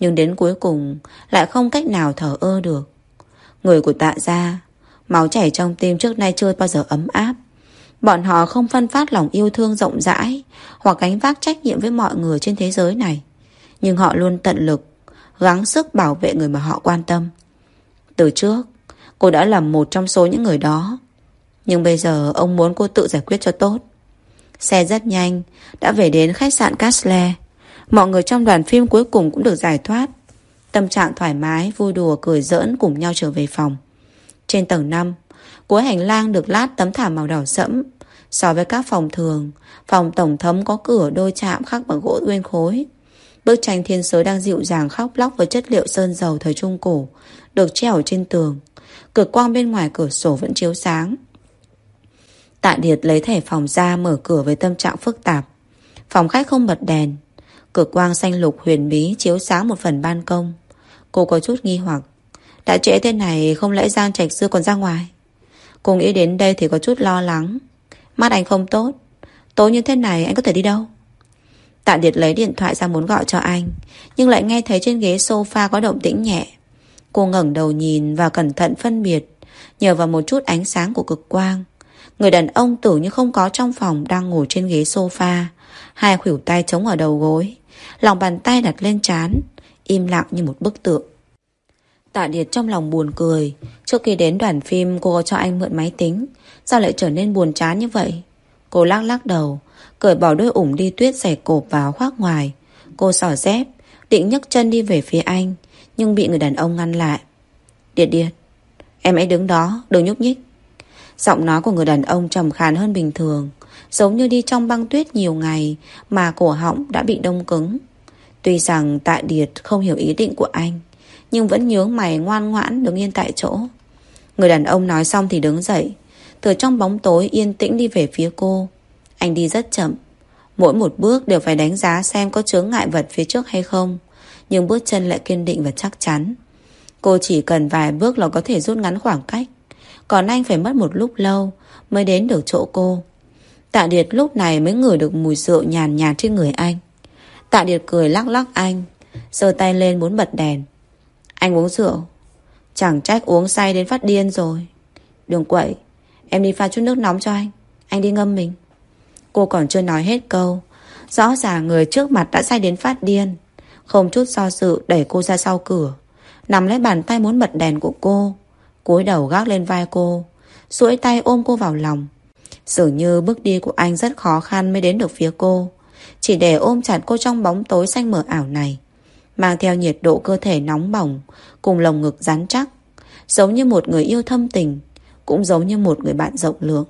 Nhưng đến cuối cùng Lại không cách nào thở ơ được. Người của tạ gia Máu chảy trong tim trước nay chưa bao giờ ấm áp. Bọn họ không phân phát lòng yêu thương rộng rãi Hoặc gánh vác trách nhiệm với mọi người trên thế giới này. Nhưng họ luôn tận lực, Gắng sức bảo vệ người mà họ quan tâm. Từ trước, Cô đã là một trong số những người đó. Nhưng bây giờ, ông muốn cô tự giải quyết cho tốt. Xe rất nhanh, Đã về đến khách sạn Castle. Mọi người trong đoàn phim cuối cùng cũng được giải thoát. Tâm trạng thoải mái, Vui đùa, cười giỡn cùng nhau trở về phòng trên tầng 5, cuối hành lang được lát tấm thảm màu đỏ sẫm. So với các phòng thường, phòng tổng thống có cửa đôi chạm khắc bằng gỗ nguyên khối. Bức tranh thiên sứ đang dịu dàng khóc lóc với chất liệu sơn dầu thời Trung Cổ, được treo trên tường. Cực quang bên ngoài cửa sổ vẫn chiếu sáng. Tạ Điệt lấy thẻ phòng ra mở cửa với tâm trạng phức tạp. Phòng khách không bật đèn. cửa quang xanh lục huyền bí chiếu sáng một phần ban công. Cô có chút nghi hoặc. Đã trễ thế này, không lẽ Giang Trạch Xưa còn ra ngoài? Cô nghĩ đến đây thì có chút lo lắng. Mắt anh không tốt. Tối như thế này anh có thể đi đâu? Tạ Điệt lấy điện thoại ra muốn gọi cho anh, Nhưng lại nghe thấy trên ghế sofa có động tĩnh nhẹ. Cô ngẩng đầu nhìn và cẩn thận phân biệt, Nhờ vào một chút ánh sáng của cực quang. Người đàn ông tưởng như không có trong phòng Đang ngồi trên ghế sofa, Hai khuỷu tay chống ở đầu gối, Lòng bàn tay đặt lên trán, Im lặng như một bức tượng. Tạ Điệt trong lòng buồn cười. Trước khi đến đoàn phim, cô có cho anh mượn máy tính. Sao lại trở nên buồn chán như vậy? Cô lắc lắc đầu, Cởi bỏ đôi ủng đi tuyết giày cộp vào khoác ngoài. Cô sỏ dép, Định nhấc chân đi về phía anh, Nhưng bị người đàn ông ngăn lại. Điệt điệt, Em ấy đứng đó, đừng nhúc nhích. Giọng nói của người đàn ông trầm khàn hơn bình thường, Giống như đi trong băng tuyết nhiều ngày Mà cổ họng đã bị đông cứng. Tuy rằng Tạ Điệt không hiểu ý định của anh nhưng vẫn nhướng mày ngoan ngoãn đứng yên tại chỗ. Người đàn ông nói xong thì đứng dậy. Từ trong bóng tối yên tĩnh đi về phía cô. Anh đi rất chậm. Mỗi một bước đều phải đánh giá xem có chướng ngại vật phía trước hay không. Nhưng bước chân lại kiên định và chắc chắn. Cô chỉ cần vài bước là có thể rút ngắn khoảng cách. Còn anh phải mất một lúc lâu Mới đến được chỗ cô. Tạ Điệt lúc này mới ngửi được mùi rượu nhàn nhạt trên người anh. Tạ Điệt cười lắc lắc anh, giơ tay lên muốn bật đèn anh uống rượu. Chẳng trách uống say đến phát điên rồi. Đừng quậy, Em đi pha chút nước nóng cho anh. Anh đi ngâm mình. Cô còn chưa nói hết câu. Rõ ràng người trước mặt đã say đến phát điên. Không chút do dự đẩy cô ra sau cửa. Nằm lấy bàn tay muốn bật đèn của cô. Cúi đầu gác lên vai cô. Duỗi tay ôm cô vào lòng. Dường như bước đi của anh rất khó khăn mới đến được phía cô. Chỉ để ôm chặt cô trong bóng tối xanh mờ ảo này. Mang theo nhiệt độ cơ thể nóng bỏng, cùng lồng ngực rắn chắc. Giống như một người yêu thâm tình, cũng giống như một người bạn rộng lượng.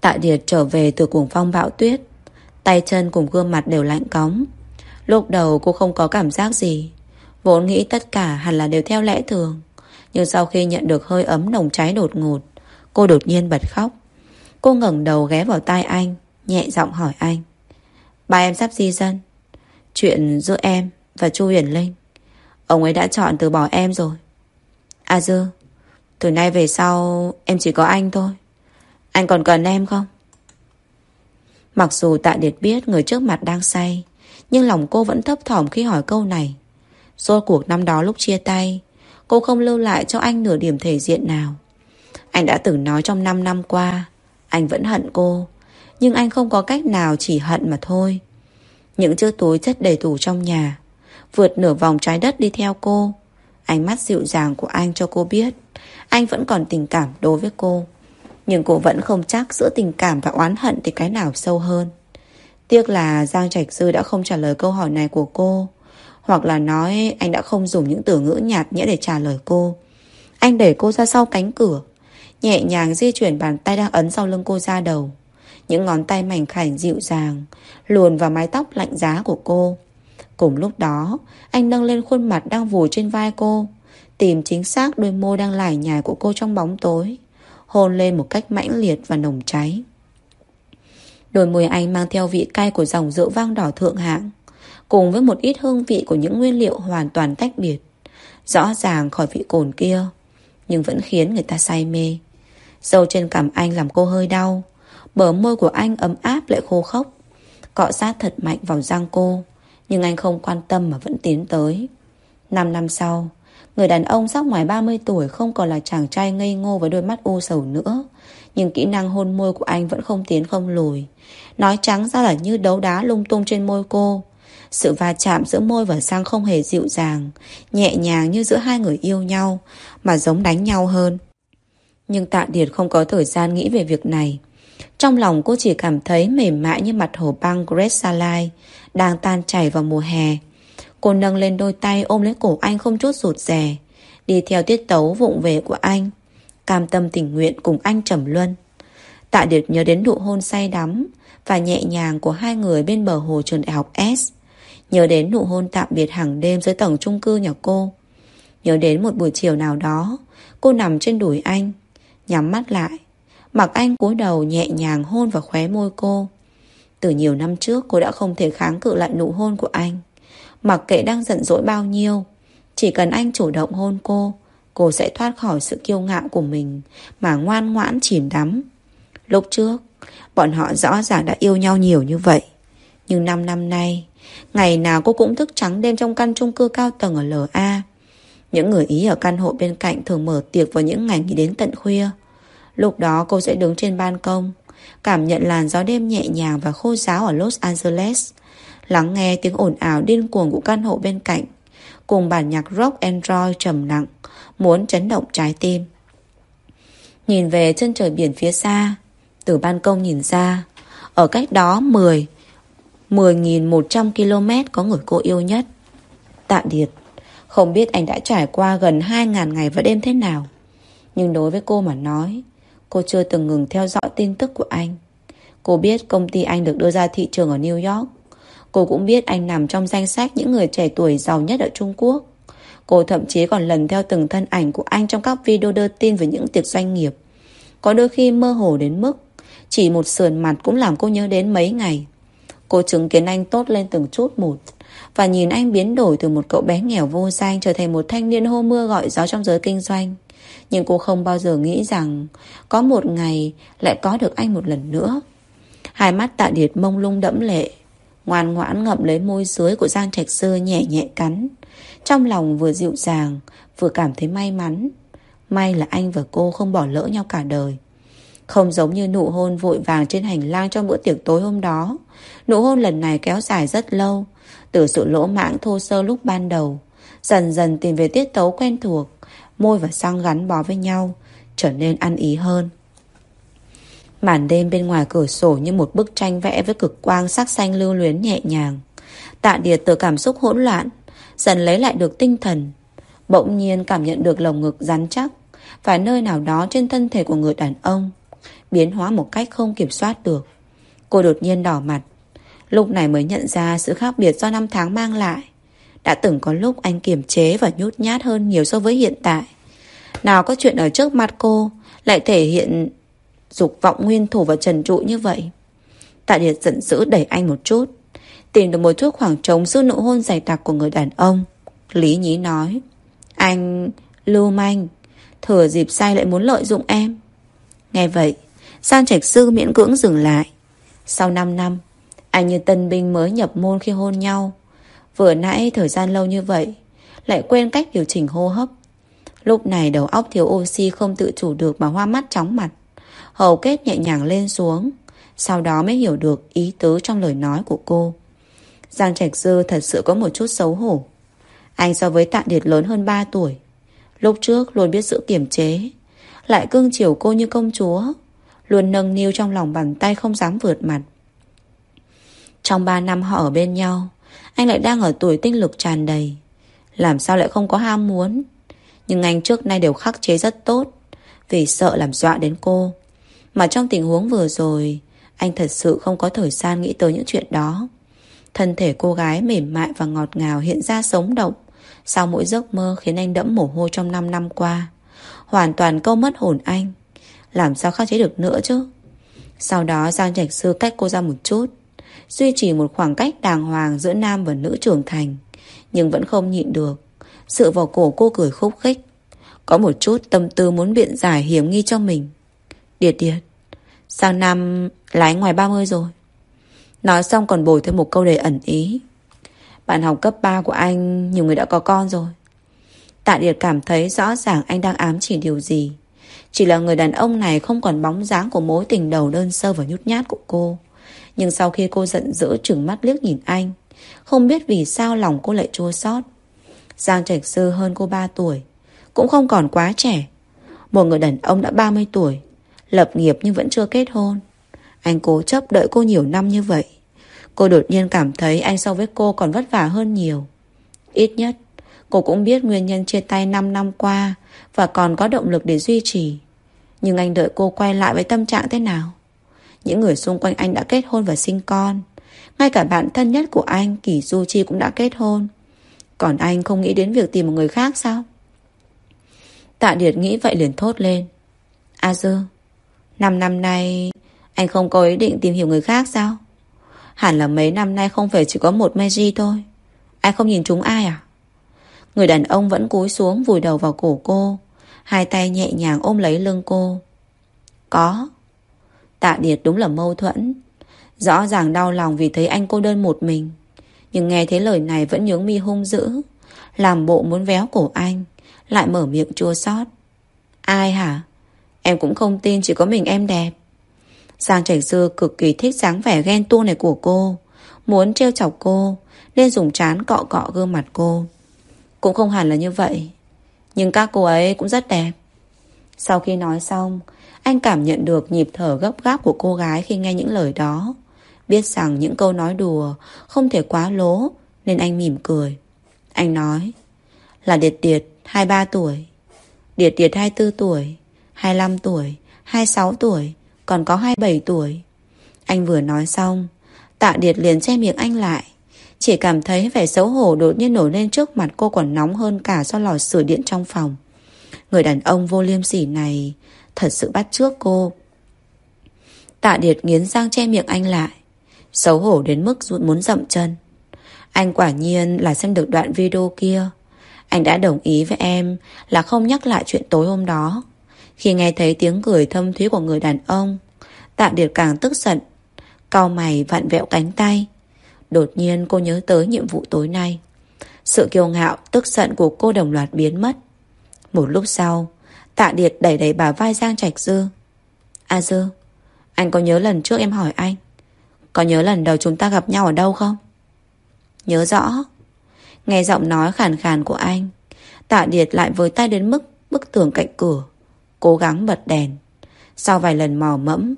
Tạ Điệt trở về từ cuồng phong bão tuyết. Tay chân cùng gương mặt đều lạnh cóng. Lúc đầu cô không có cảm giác gì. Vốn nghĩ tất cả hẳn là đều theo lẽ thường. Nhưng sau khi nhận được hơi ấm nồng cháy đột ngột, cô đột nhiên bật khóc. Cô ngẩng đầu ghé vào tai anh, nhẹ giọng hỏi anh. Ba em sắp di dân. Chuyện giữa em và Chu Huyền Linh. Ông ấy đã chọn từ bỏ em rồi. À dư, từ nay về sau em chỉ có anh thôi. Anh còn cần em không? Mặc dù Tạ Điệt biết người trước mặt đang say, nhưng lòng cô vẫn thấp thỏm khi hỏi câu này. Rốt cuộc năm đó lúc chia tay, cô không lưu lại cho anh nửa điểm thể diện nào. Anh đã từng nói trong 5 năm qua, anh vẫn hận cô, nhưng anh không có cách nào chỉ hận mà thôi. Những chiếc túi chất đầy tủ trong nhà, vượt nửa vòng trái đất đi theo cô. Ánh mắt dịu dàng của anh cho cô biết, anh vẫn còn tình cảm đối với cô. Nhưng cô vẫn không chắc giữa tình cảm và oán hận thì cái nào sâu hơn. Tiếc là Giang Trạch Sư đã không trả lời câu hỏi này của cô. Hoặc là nói anh đã không dùng những từ ngữ nhạt nhẽ để trả lời cô. Anh đẩy cô ra sau cánh cửa. Nhẹ nhàng di chuyển bàn tay đang ấn sau lưng cô ra đầu. Những ngón tay mảnh khảnh dịu dàng luồn vào mái tóc lạnh giá của cô. Cùng lúc đó, anh nâng lên khuôn mặt đang vùi trên vai cô, tìm chính xác đôi môi đang lải nhải của cô trong bóng tối hôn lên một cách mãnh liệt và nồng cháy. Đôi môi anh mang theo vị cay của dòng rượu vang đỏ thượng hạng, cùng với một ít hương vị của những nguyên liệu hoàn toàn tách biệt, rõ ràng khỏi vị cồn kia, nhưng vẫn khiến người ta say mê. Dâu trên cằm anh làm cô hơi đau, bờ môi của anh ấm áp lại khô khốc, cọ sát thật mạnh vào răng cô, nhưng anh không quan tâm mà vẫn tiến tới. Năm năm sau, Người đàn ông sắp ngoài 30 tuổi không còn là chàng trai ngây ngô với đôi mắt u sầu nữa. Nhưng kỹ năng hôn môi của anh vẫn không tiến không lùi. Nói trắng ra là như đấu đá lung tung trên môi cô. Sự va chạm giữa môi và răng không hề dịu dàng, nhẹ nhàng như giữa hai người yêu nhau, mà giống đánh nhau hơn. Nhưng Tạ Điệt không có thời gian nghĩ về việc này. Trong lòng cô chỉ cảm thấy mềm mại như mặt hồ băng Great Salai đang tan chảy vào mùa hè. Cô nâng lên đôi tay ôm lấy cổ anh không chút rụt rè, Đi theo tiết tấu vụng về của anh, Cam tâm tình nguyện cùng anh trầm luân Tạ Điệt nhớ đến nụ hôn say đắm Và nhẹ nhàng của hai người bên bờ hồ trường đại học S, Nhớ đến nụ hôn tạm biệt hàng đêm dưới tầng chung cư nhà cô Nhớ đến một buổi chiều nào đó, Cô nằm trên đùi anh, Nhắm mắt lại Mặc anh cúi đầu nhẹ nhàng hôn vào khóe môi cô. Từ nhiều năm trước, cô đã không thể kháng cự lại nụ hôn của anh. Mặc kệ đang giận dỗi bao nhiêu, Chỉ cần anh chủ động hôn cô Cô sẽ thoát khỏi sự kiêu ngạo của mình Mà ngoan ngoãn chìm đắm. Lúc trước, Bọn họ rõ ràng đã yêu nhau nhiều như vậy. Nhưng 5 năm nay, Ngày nào cô cũng thức trắng đêm trong căn chung cư cao tầng ở LA Những người Ý ở căn hộ bên cạnh thường mở tiệc vào những ngày nghỉ đến tận khuya. Lúc đó cô sẽ đứng trên ban công Cảm nhận làn gió đêm nhẹ nhàng và khô giáo ở Los Angeles lắng nghe tiếng ồn ào điên cuồng của căn hộ bên cạnh, cùng bản nhạc rock android trầm nặng, muốn chấn động trái tim. Nhìn về chân trời biển phía xa, từ ban công nhìn ra, ở cách đó 10, 10.100 km có người cô yêu nhất. Tạ Điệt, không biết anh đã trải qua gần 2.000 ngày và đêm thế nào. Nhưng đối với cô mà nói, cô chưa từng ngừng theo dõi tin tức của anh. Cô biết công ty anh được đưa ra thị trường ở New York. Cô cũng biết anh nằm trong danh sách những người trẻ tuổi giàu nhất ở Trung Quốc. Cô thậm chí còn lần theo từng thân ảnh của anh trong các video đưa tin về những tiệc doanh nghiệp. Có đôi khi mơ hồ đến mức chỉ một sườn mặt cũng làm cô nhớ đến mấy ngày. Cô chứng kiến anh tốt lên từng chút một và nhìn anh biến đổi từ một cậu bé nghèo vô danh trở thành một thanh niên hô mưa gọi gió trong giới kinh doanh. Nhưng cô không bao giờ nghĩ rằng có một ngày lại có được anh một lần nữa. Hai mắt tạ điệt mông lung đẫm lệ Ngoan ngoãn ngậm lấy môi dưới của Giang Trạch Sơ nhẹ nhẹ cắn. Trong lòng vừa dịu dàng, vừa cảm thấy may mắn. May là anh và cô không bỏ lỡ nhau cả đời. Không giống như nụ hôn vội vàng trên hành lang trong bữa tiệc tối hôm đó. Nụ hôn lần này kéo dài rất lâu. Từ sự lỗ mãng thô sơ lúc ban đầu. Dần dần tìm về tiết tấu quen thuộc. Môi và răng gắn bó với nhau. trở nên ăn ý hơn. Màn đêm bên ngoài cửa sổ như một bức tranh vẽ với cực quang sắc xanh lưu luyến nhẹ nhàng. Tạ Điệt từ cảm xúc hỗn loạn, dần lấy lại được tinh thần. Bỗng nhiên cảm nhận được lồng ngực rắn chắc, và nơi nào đó trên thân thể của người đàn ông, biến hóa một cách không kiểm soát được. Cô đột nhiên đỏ mặt, lúc này mới nhận ra sự khác biệt do năm tháng mang lại. Đã từng có lúc anh kiềm chế và nhút nhát hơn nhiều so với hiện tại. Nào có chuyện ở trước mặt cô lại thể hiện dục vọng nguyên thủ và trần trụ như vậy. Tạ Điệt giận dữ đẩy anh một chút. Tìm được một chút khoảng trống giữa nụ hôn dày đặc của người đàn ông. Lý nhí nói. Anh... lưu manh. Thừa dịp sai lại muốn lợi dụng em. Nghe vậy, San Trạch Sư miễn cưỡng dừng lại. Sau 5 năm, anh như tân binh mới nhập môn khi hôn nhau. Vừa nãy thời gian lâu như vậy, lại quên cách điều chỉnh hô hấp. Lúc này đầu óc thiếu oxy không tự chủ được mà hoa mắt chóng mặt. Hầu kết nhẹ nhàng lên xuống. Sau đó mới hiểu được ý tứ trong lời nói của cô. Giang Trạch Dư thật sự có một chút xấu hổ. Anh so với Tạ Điệt lớn hơn 3 tuổi. Lúc trước luôn biết giữ kiềm chế. Lại cưng chiều cô như công chúa. Luôn nâng niu trong lòng bàn tay không dám vượt mặt. Trong 3 năm họ ở bên nhau, anh lại đang ở tuổi tinh lực tràn đầy. Làm sao lại không có ham muốn? Nhưng anh trước nay đều khắc chế rất tốt, Vì sợ làm dọa đến cô. Mà trong tình huống vừa rồi, Anh thật sự không có thời gian nghĩ tới những chuyện đó. Thân thể cô gái mềm mại và ngọt ngào hiện ra sống động, Sau mỗi giấc mơ khiến anh đẫm mồ hôi trong 5 năm qua. Hoàn toàn câu mất hồn anh. Làm sao khắc chế được nữa chứ? Sau đó Giang Trạch Sư cách cô ra một chút. Duy trì một khoảng cách đàng hoàng giữa nam và nữ trưởng thành, Nhưng vẫn không nhịn được. Sự vào cổ cô cười khúc khích. Có một chút tâm tư muốn biện giải hiểm nghi cho mình. Điệt điệt Sang năm lái ngoài 30 rồi? Nói xong còn bồi thêm một câu đề ẩn ý. Bạn học cấp 3 của anh Nhiều người đã có con rồi. Tạ Điệt cảm thấy rõ ràng anh đang ám chỉ điều gì. Chỉ là người đàn ông này không còn bóng dáng của mối tình đầu đơn sơ và nhút nhát của cô. Nhưng sau khi cô giận dữ trừng mắt liếc nhìn anh, Không biết vì sao lòng cô lại chua xót. Giang Trạch Sư hơn cô 3 tuổi, Cũng không còn quá trẻ. Một người đàn ông đã 30 tuổi, Lập nghiệp nhưng vẫn chưa kết hôn. Anh cố chấp đợi cô nhiều năm như vậy. Cô đột nhiên cảm thấy anh so với cô còn vất vả hơn nhiều. Ít nhất, Cô cũng biết nguyên nhân chia tay 5 năm qua Và còn có động lực để duy trì. Nhưng anh đợi cô quay lại với tâm trạng thế nào? Những người xung quanh anh đã kết hôn và sinh con Ngay cả bạn thân nhất của anh Kỳ Du Chi cũng đã kết hôn còn anh không nghĩ đến việc tìm một người khác sao? Tạ Điệt nghĩ vậy liền thốt lên. A dơ, năm năm nay anh không có ý định tìm hiểu người khác sao? Hẳn là mấy năm nay không phải chỉ có một Meiji thôi. ai không nhìn chúng ai à? Người đàn ông vẫn cúi xuống vùi đầu vào cổ cô. Hai tay nhẹ nhàng ôm lấy lưng cô. Có. Tạ Điệt đúng là mâu thuẫn. Rõ ràng đau lòng vì thấy anh cô đơn một mình. Nhưng nghe thấy lời này vẫn nhướng mi hung dữ. Làm bộ muốn véo cổ anh, Lại mở miệng chua xót. Ai hả? Em cũng không tin chỉ có mình em đẹp. Giang Trạch Dư cực kỳ thích dáng vẻ ghen tuông này của cô. Muốn trêu chọc cô, Nên dùng chán cọ cọ gương mặt cô. Cũng không hẳn là như vậy. Nhưng các cô ấy cũng rất đẹp. Sau khi nói xong anh cảm nhận được nhịp thở gấp gáp của cô gái khi nghe những lời đó. Biết rằng những câu nói đùa Không thể quá lố, Nên anh mỉm cười. Anh nói, Là Điệt Điệt 23 tuổi. Điệt Điệt 24 tuổi 25 tuổi 26 tuổi, Còn có 27 tuổi. Anh vừa nói xong, Tạ Điệt liền che miệng anh lại. Chỉ cảm thấy vẻ xấu hổ đột nhiên nổi lên trước mặt cô còn nóng hơn cả do lò sưởi điện trong phòng. Người đàn ông vô liêm sỉ này thật sự bắt trước cô. Tạ Điệt nghiến răng che miệng anh lại. Xấu hổ đến mức muốn dậm chân. Anh quả nhiên là xem được đoạn video kia. Anh đã đồng ý với em Là không nhắc lại chuyện tối hôm đó. Khi nghe thấy tiếng cười thâm thúy của người đàn ông, Tạ Điệt càng tức giận Cao mày vặn vẹo cánh tay. Đột nhiên cô nhớ tới nhiệm vụ tối nay. Sự kiêu ngạo, Tức giận của cô đồng loạt biến mất. Một lúc sau Tạ Điệt đẩy đẩy bà vai Giang Trạch Dư A Dư Anh có nhớ lần trước em hỏi anh có nhớ lần đầu chúng ta gặp nhau ở đâu không? Nhớ rõ. Nghe giọng nói khàn khàn của anh, tạ điệt lại với tay đến mức bức tường cạnh cửa. Cố gắng bật đèn Sau vài lần mò mẫm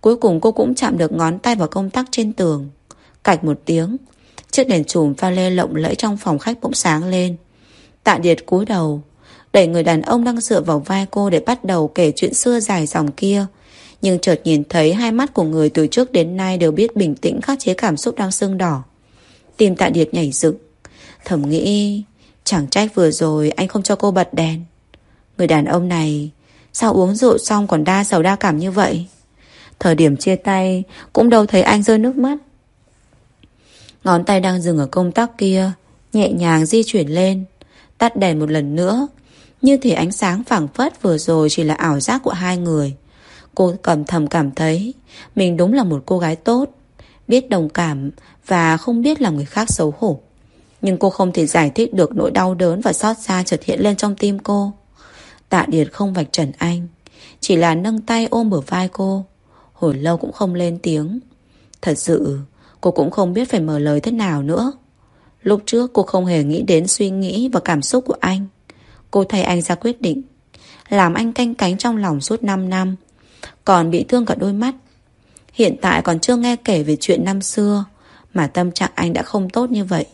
Cuối cùng cô cũng chạm được ngón tay vào công tắc trên tường Cạch một tiếng Chiếc đèn chùm pha lê lộng lẫy trong phòng khách bỗng sáng lên Tạ Điệt cúi đầu Đẩy người đàn ông đang dựa vào vai cô Để bắt đầu kể chuyện xưa dài dòng kia. Nhưng chợt nhìn thấy hai mắt của người từ trước đến nay Đều biết bình tĩnh khắc chế cảm xúc đang sưng đỏ. Tim Tạ Điệt nhảy dựng. Thầm nghĩ, Chẳng trách vừa rồi anh không cho cô bật đèn. Người đàn ông này, Sao uống rượu xong còn đa sầu đa cảm như vậy? Thời điểm chia tay, Cũng đâu thấy anh rơi nước mắt. Ngón tay đang dừng ở công tắc kia, Nhẹ nhàng di chuyển lên, Tắt đèn một lần nữa như thể ánh sáng phẳng phất vừa rồi Chỉ là ảo giác của hai người. Cô cầm thầm cảm thấy, Mình đúng là một cô gái tốt, Biết đồng cảm Và không biết là người khác xấu hổ. Nhưng cô không thể giải thích được nỗi đau đớn Và xót xa chợt hiện lên trong tim cô. Tạ Điệt không vạch trần anh, Chỉ là nâng tay ôm bờ vai cô. Hồi lâu cũng không lên tiếng. Thật sự, Cô cũng không biết phải mở lời thế nào nữa. Lúc trước cô không hề nghĩ đến suy nghĩ Và cảm xúc của anh. Cô thay anh ra quyết định, Làm anh canh cánh trong lòng suốt 5 năm, Còn bị thương cả đôi mắt. Hiện tại còn chưa nghe kể về chuyện năm xưa, Mà tâm trạng anh đã không tốt như vậy.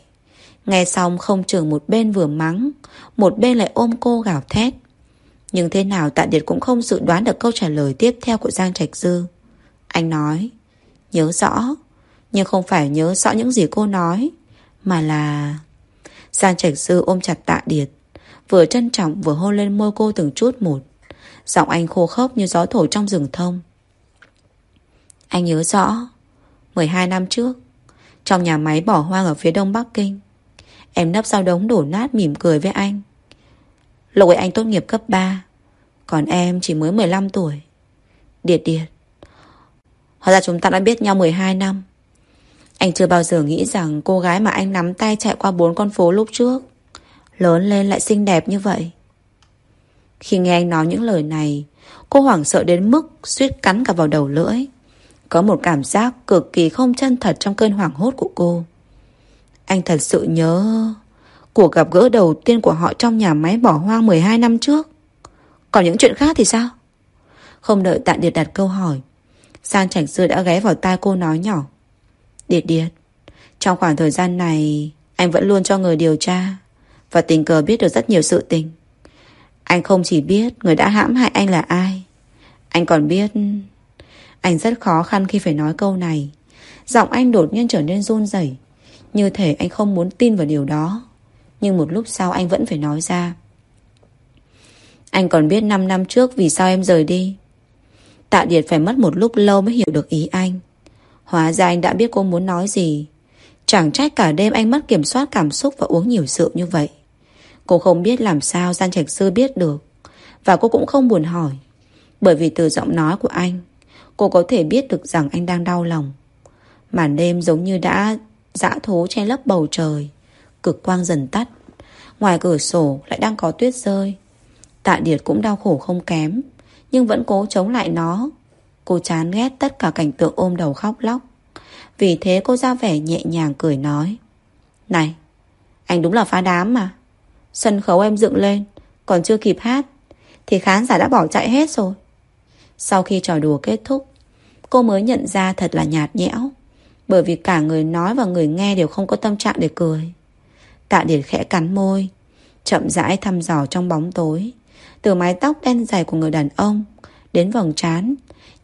Nghe xong không trưởng một bên vừa mắng, Một bên lại ôm cô gào thét. Nhưng thế nào Tạ Điệt cũng không dự đoán được câu trả lời tiếp theo của Giang Trạch Dư. Anh nói, Nhớ rõ, Nhưng không phải nhớ rõ những gì cô nói, Mà là Giang Trạch Dư ôm chặt Tạ Điệt. Vừa trân trọng vừa hôn lên môi cô từng chút một. Giọng anh khô khốc như gió thổi trong rừng thông. Anh nhớ rõ 12 năm trước, Trong nhà máy bỏ hoang ở phía đông Bắc Kinh, Em nấp sau đống đổ nát mỉm cười với anh. Lúc ấy anh tốt nghiệp cấp 3 Còn em chỉ mới 15 tuổi. Điệt điệt. Hóa ra chúng ta đã biết nhau 12 năm. Anh chưa bao giờ nghĩ rằng Cô gái mà anh nắm tay chạy qua bốn con phố lúc trước Lớn lên lại xinh đẹp như vậy. Khi nghe anh nói những lời này, Cô hoảng sợ đến mức suýt cắn cả vào đầu lưỡi. Có một cảm giác cực kỳ không chân thật Trong cơn hoảng hốt của cô. Anh thật sự nhớ Cuộc gặp gỡ đầu tiên của họ Trong nhà máy bỏ hoang 12 năm trước. Còn những chuyện khác thì sao? Không đợi Tạ Điệt đặt câu hỏi San chảnh Sư đã ghé vào tai cô nói nhỏ. Điệt Điệt, Trong khoảng thời gian này, Anh vẫn luôn cho người điều tra. Và tình cờ biết được rất nhiều sự tình. Anh không chỉ biết Người đã hãm hại anh là ai. Anh còn biết, Anh rất khó khăn khi phải nói câu này. Giọng anh đột nhiên trở nên run rẩy. Như thể anh không muốn tin vào điều đó. Nhưng một lúc sau anh vẫn phải nói ra. Anh còn biết 5 năm trước Vì sao em rời đi. Tạ Điệt phải mất một lúc lâu mới hiểu được ý anh. Hóa ra anh đã biết cô muốn nói gì. Chẳng trách cả đêm anh mất kiểm soát cảm xúc Và uống nhiều rượu như vậy. Cô không biết làm sao Gian Trạch Sư biết được Và cô cũng không buồn hỏi Bởi vì từ giọng nói của anh Cô có thể biết được rằng anh đang đau lòng Màn đêm giống như đã Dã thố che lấp bầu trời Cực quang dần tắt Ngoài cửa sổ lại đang có tuyết rơi Tạ Điệt cũng đau khổ không kém nhưng vẫn cố chống lại nó. Cô chán ghét tất cả cảnh tượng ôm đầu khóc lóc. Vì thế cô ra vẻ nhẹ nhàng cười nói. Này, anh đúng là phá đám mà. Sân khấu em dựng lên, còn chưa kịp hát, thì khán giả đã bỏ chạy hết rồi. Sau khi trò đùa kết thúc, cô mới nhận ra thật là nhạt nhẽo. Bởi vì cả người nói và người nghe đều không có tâm trạng để cười. Tạ Điển khẽ cắn môi, chậm rãi thăm dò trong bóng tối. Từ mái tóc đen dài của người đàn ông Đến vòng trán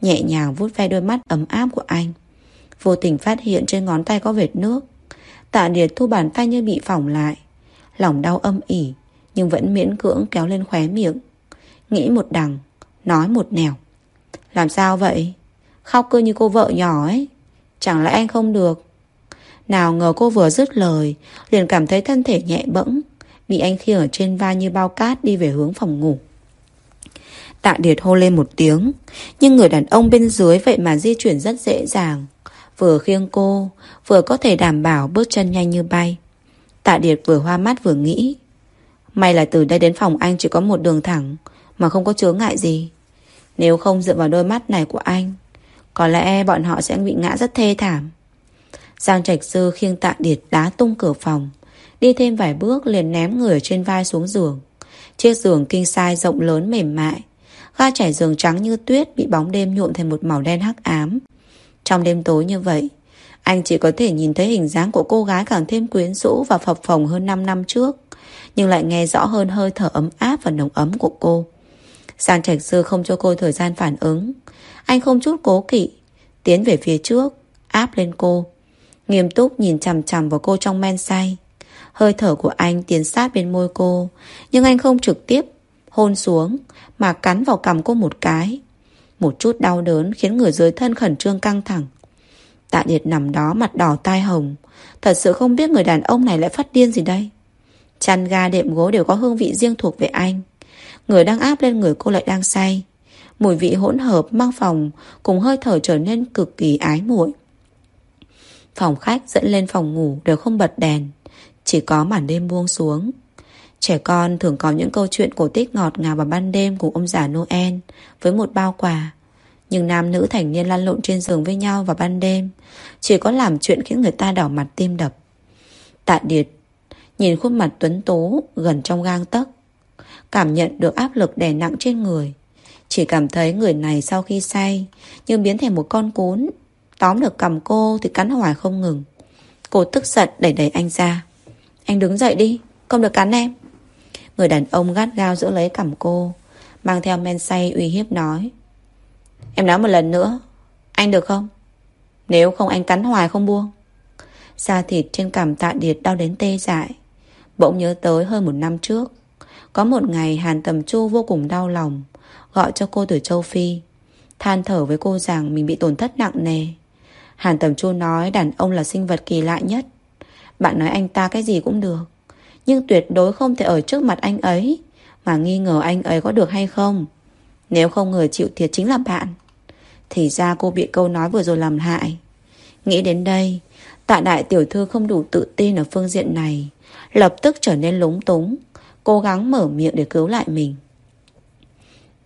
Nhẹ nhàng vuốt ve đôi mắt ấm áp của anh Vô tình phát hiện trên ngón tay có vệt nước Tạ Điệt thu bàn tay như bị phỏng lại Lòng đau âm ỉ, Nhưng vẫn miễn cưỡng kéo lên khóe miệng, Nghĩ một đằng, Nói một nẻo. Làm sao vậy? Khóc cơ như cô vợ nhỏ ấy, Chẳng lẽ anh không được? Nào ngờ cô vừa dứt lời, Liền cảm thấy thân thể nhẹ bẫng, Bị anh khi ở trên vai như bao cát đi về hướng phòng ngủ. Tạ Điệt hô lên một tiếng, Nhưng người đàn ông bên dưới vậy mà di chuyển rất dễ dàng. Vừa khiêng cô, Vừa có thể đảm bảo bước chân nhanh như bay. Tạ Điệt vừa hoa mắt vừa nghĩ. May là từ đây đến phòng anh chỉ có một đường thẳng, Mà không có chướng ngại gì. Nếu không dựa vào đôi mắt này của anh, Có lẽ bọn họ sẽ bị ngã rất thê thảm. Giang Trạch Sư khiêng Tạ Điệt đá tung cửa phòng, Đi thêm vài bước liền ném người trên vai xuống giường. Chiếc giường kinh sai rộng lớn mềm mại, Ga trải giường trắng như tuyết Bị bóng đêm nhuộm thành một màu đen hắc ám. Trong đêm tối như vậy anh chỉ có thể nhìn thấy hình dáng của cô gái Càng thêm quyến rũ và phập phồng hơn 5 năm trước, Nhưng lại nghe rõ hơn hơi thở ấm áp Và nồng ấm của cô. Giang Trạch Sư không cho cô thời gian phản ứng. Anh không chút cố kỵ, Tiến về phía trước, Áp lên cô. Nghiêm túc nhìn chằm chằm vào cô trong men say. Hơi thở của anh tiến sát bên môi cô, Nhưng anh không trực tiếp Hôn xuống Mà cắn vào cằm cô một cái. Một chút đau đớn khiến người dưới thân khẩn trương căng thẳng. Tạ Điệt nằm đó mặt đỏ tai hồng. Thật sự không biết người đàn ông này lại phát điên gì đây. Chăn ga đệm gối đều có hương vị riêng thuộc về anh. Người đang áp lên người cô lại đang say. Mùi vị hỗn hợp mang phòng Cùng hơi thở trở nên cực kỳ ái muội. Phòng khách dẫn lên phòng ngủ đều không bật đèn, Chỉ có màn đêm buông xuống. Trẻ con thường có những câu chuyện cổ tích ngọt ngào vào ban đêm cùng ông già Noel với một bao quà. Nhưng nam nữ thành niên lăn lộn trên giường với nhau vào ban đêm chỉ có làm chuyện khiến người ta đỏ mặt tim đập. Tạ Điệt nhìn khuôn mặt tuấn tố gần trong gang tấc cảm nhận được áp lực đè nặng trên người. Chỉ cảm thấy người này sau khi say như biến thành một con cún tóm được cầm cô thì cắn hoài không ngừng. Cô tức giận đẩy đẩy anh ra. Anh đứng dậy đi, không được cắn em. Người đàn ông gắt gao giữ lấy cầm cô Mang theo men say uy hiếp nói Em nói một lần nữa. Anh được không? Nếu không anh cắn hoài không buông. Da thịt trên cằm tạ điệt đau đến tê dại. Bỗng nhớ tới hơn một năm trước, Có một ngày Hàn Tầm Chu vô cùng đau lòng, Gọi cho cô từ châu Phi, Than thở với cô rằng mình bị tổn thất nặng nề. Hàn Tầm Chu nói đàn ông là sinh vật kỳ lạ nhất. Bạn nói anh ta cái gì cũng được, nhưng tuyệt đối không thể ở trước mặt anh ấy, Mà nghi ngờ anh ấy có được hay không. Nếu không người chịu thiệt chính là bạn. Thì ra cô bị câu nói vừa rồi làm hại. Nghĩ đến đây, Tạ đại tiểu thư không đủ tự tin ở phương diện này, Lập tức trở nên lúng túng, Cố gắng mở miệng để cứu lại mình.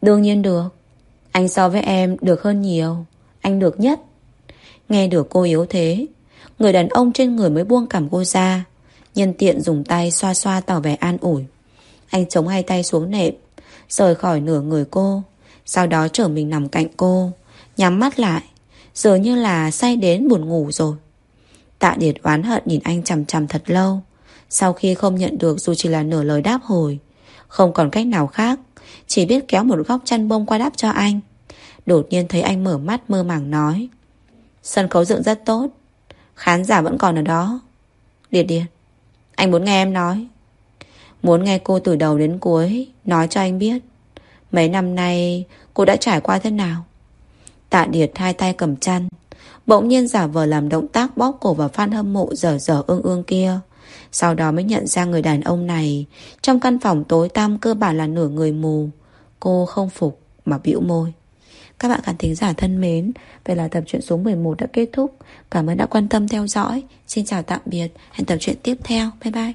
Đương nhiên được, Anh so với em được hơn nhiều, Anh được nhất. Nghe được cô yếu thế, Người đàn ông trên người mới buông cảm cô ra, Nhân tiện dùng tay xoa xoa tỏ vẻ an ủi. Anh chống hai tay xuống nệm, Rời khỏi nửa người cô sau đó trở mình nằm cạnh cô, Nhắm mắt lại, dường như là say đến buồn ngủ rồi. Tạ Điệt oán hận nhìn anh chằm chằm thật lâu. Sau khi không nhận được dù chỉ là nửa lời đáp hồi, Không còn cách nào khác, Chỉ biết kéo một góc chăn bông qua đáp cho anh. Đột nhiên thấy anh mở mắt mơ màng nói, Sân khấu dựng rất tốt, Khán giả vẫn còn ở đó. Điệt điệt, anh muốn nghe em nói. Muốn nghe cô từ đầu đến cuối Nói cho anh biết. Mấy năm nay cô đã trải qua thế nào Tạ Điệt hai tay cầm chăn Bỗng nhiên giả vờ làm động tác bóp cổ và fan hâm mộ dở dở ương ương kia Sau đó mới nhận ra người đàn ông này Trong căn phòng tối tăm cơ bản là nửa người mù Cô không phục mà bĩu môi các bạn khán thính giả thân mến, vậy là tập truyện số 11 đã kết thúc. Cảm ơn đã quan tâm theo dõi. Xin chào tạm biệt, hẹn tập truyện tiếp theo. Bye bye.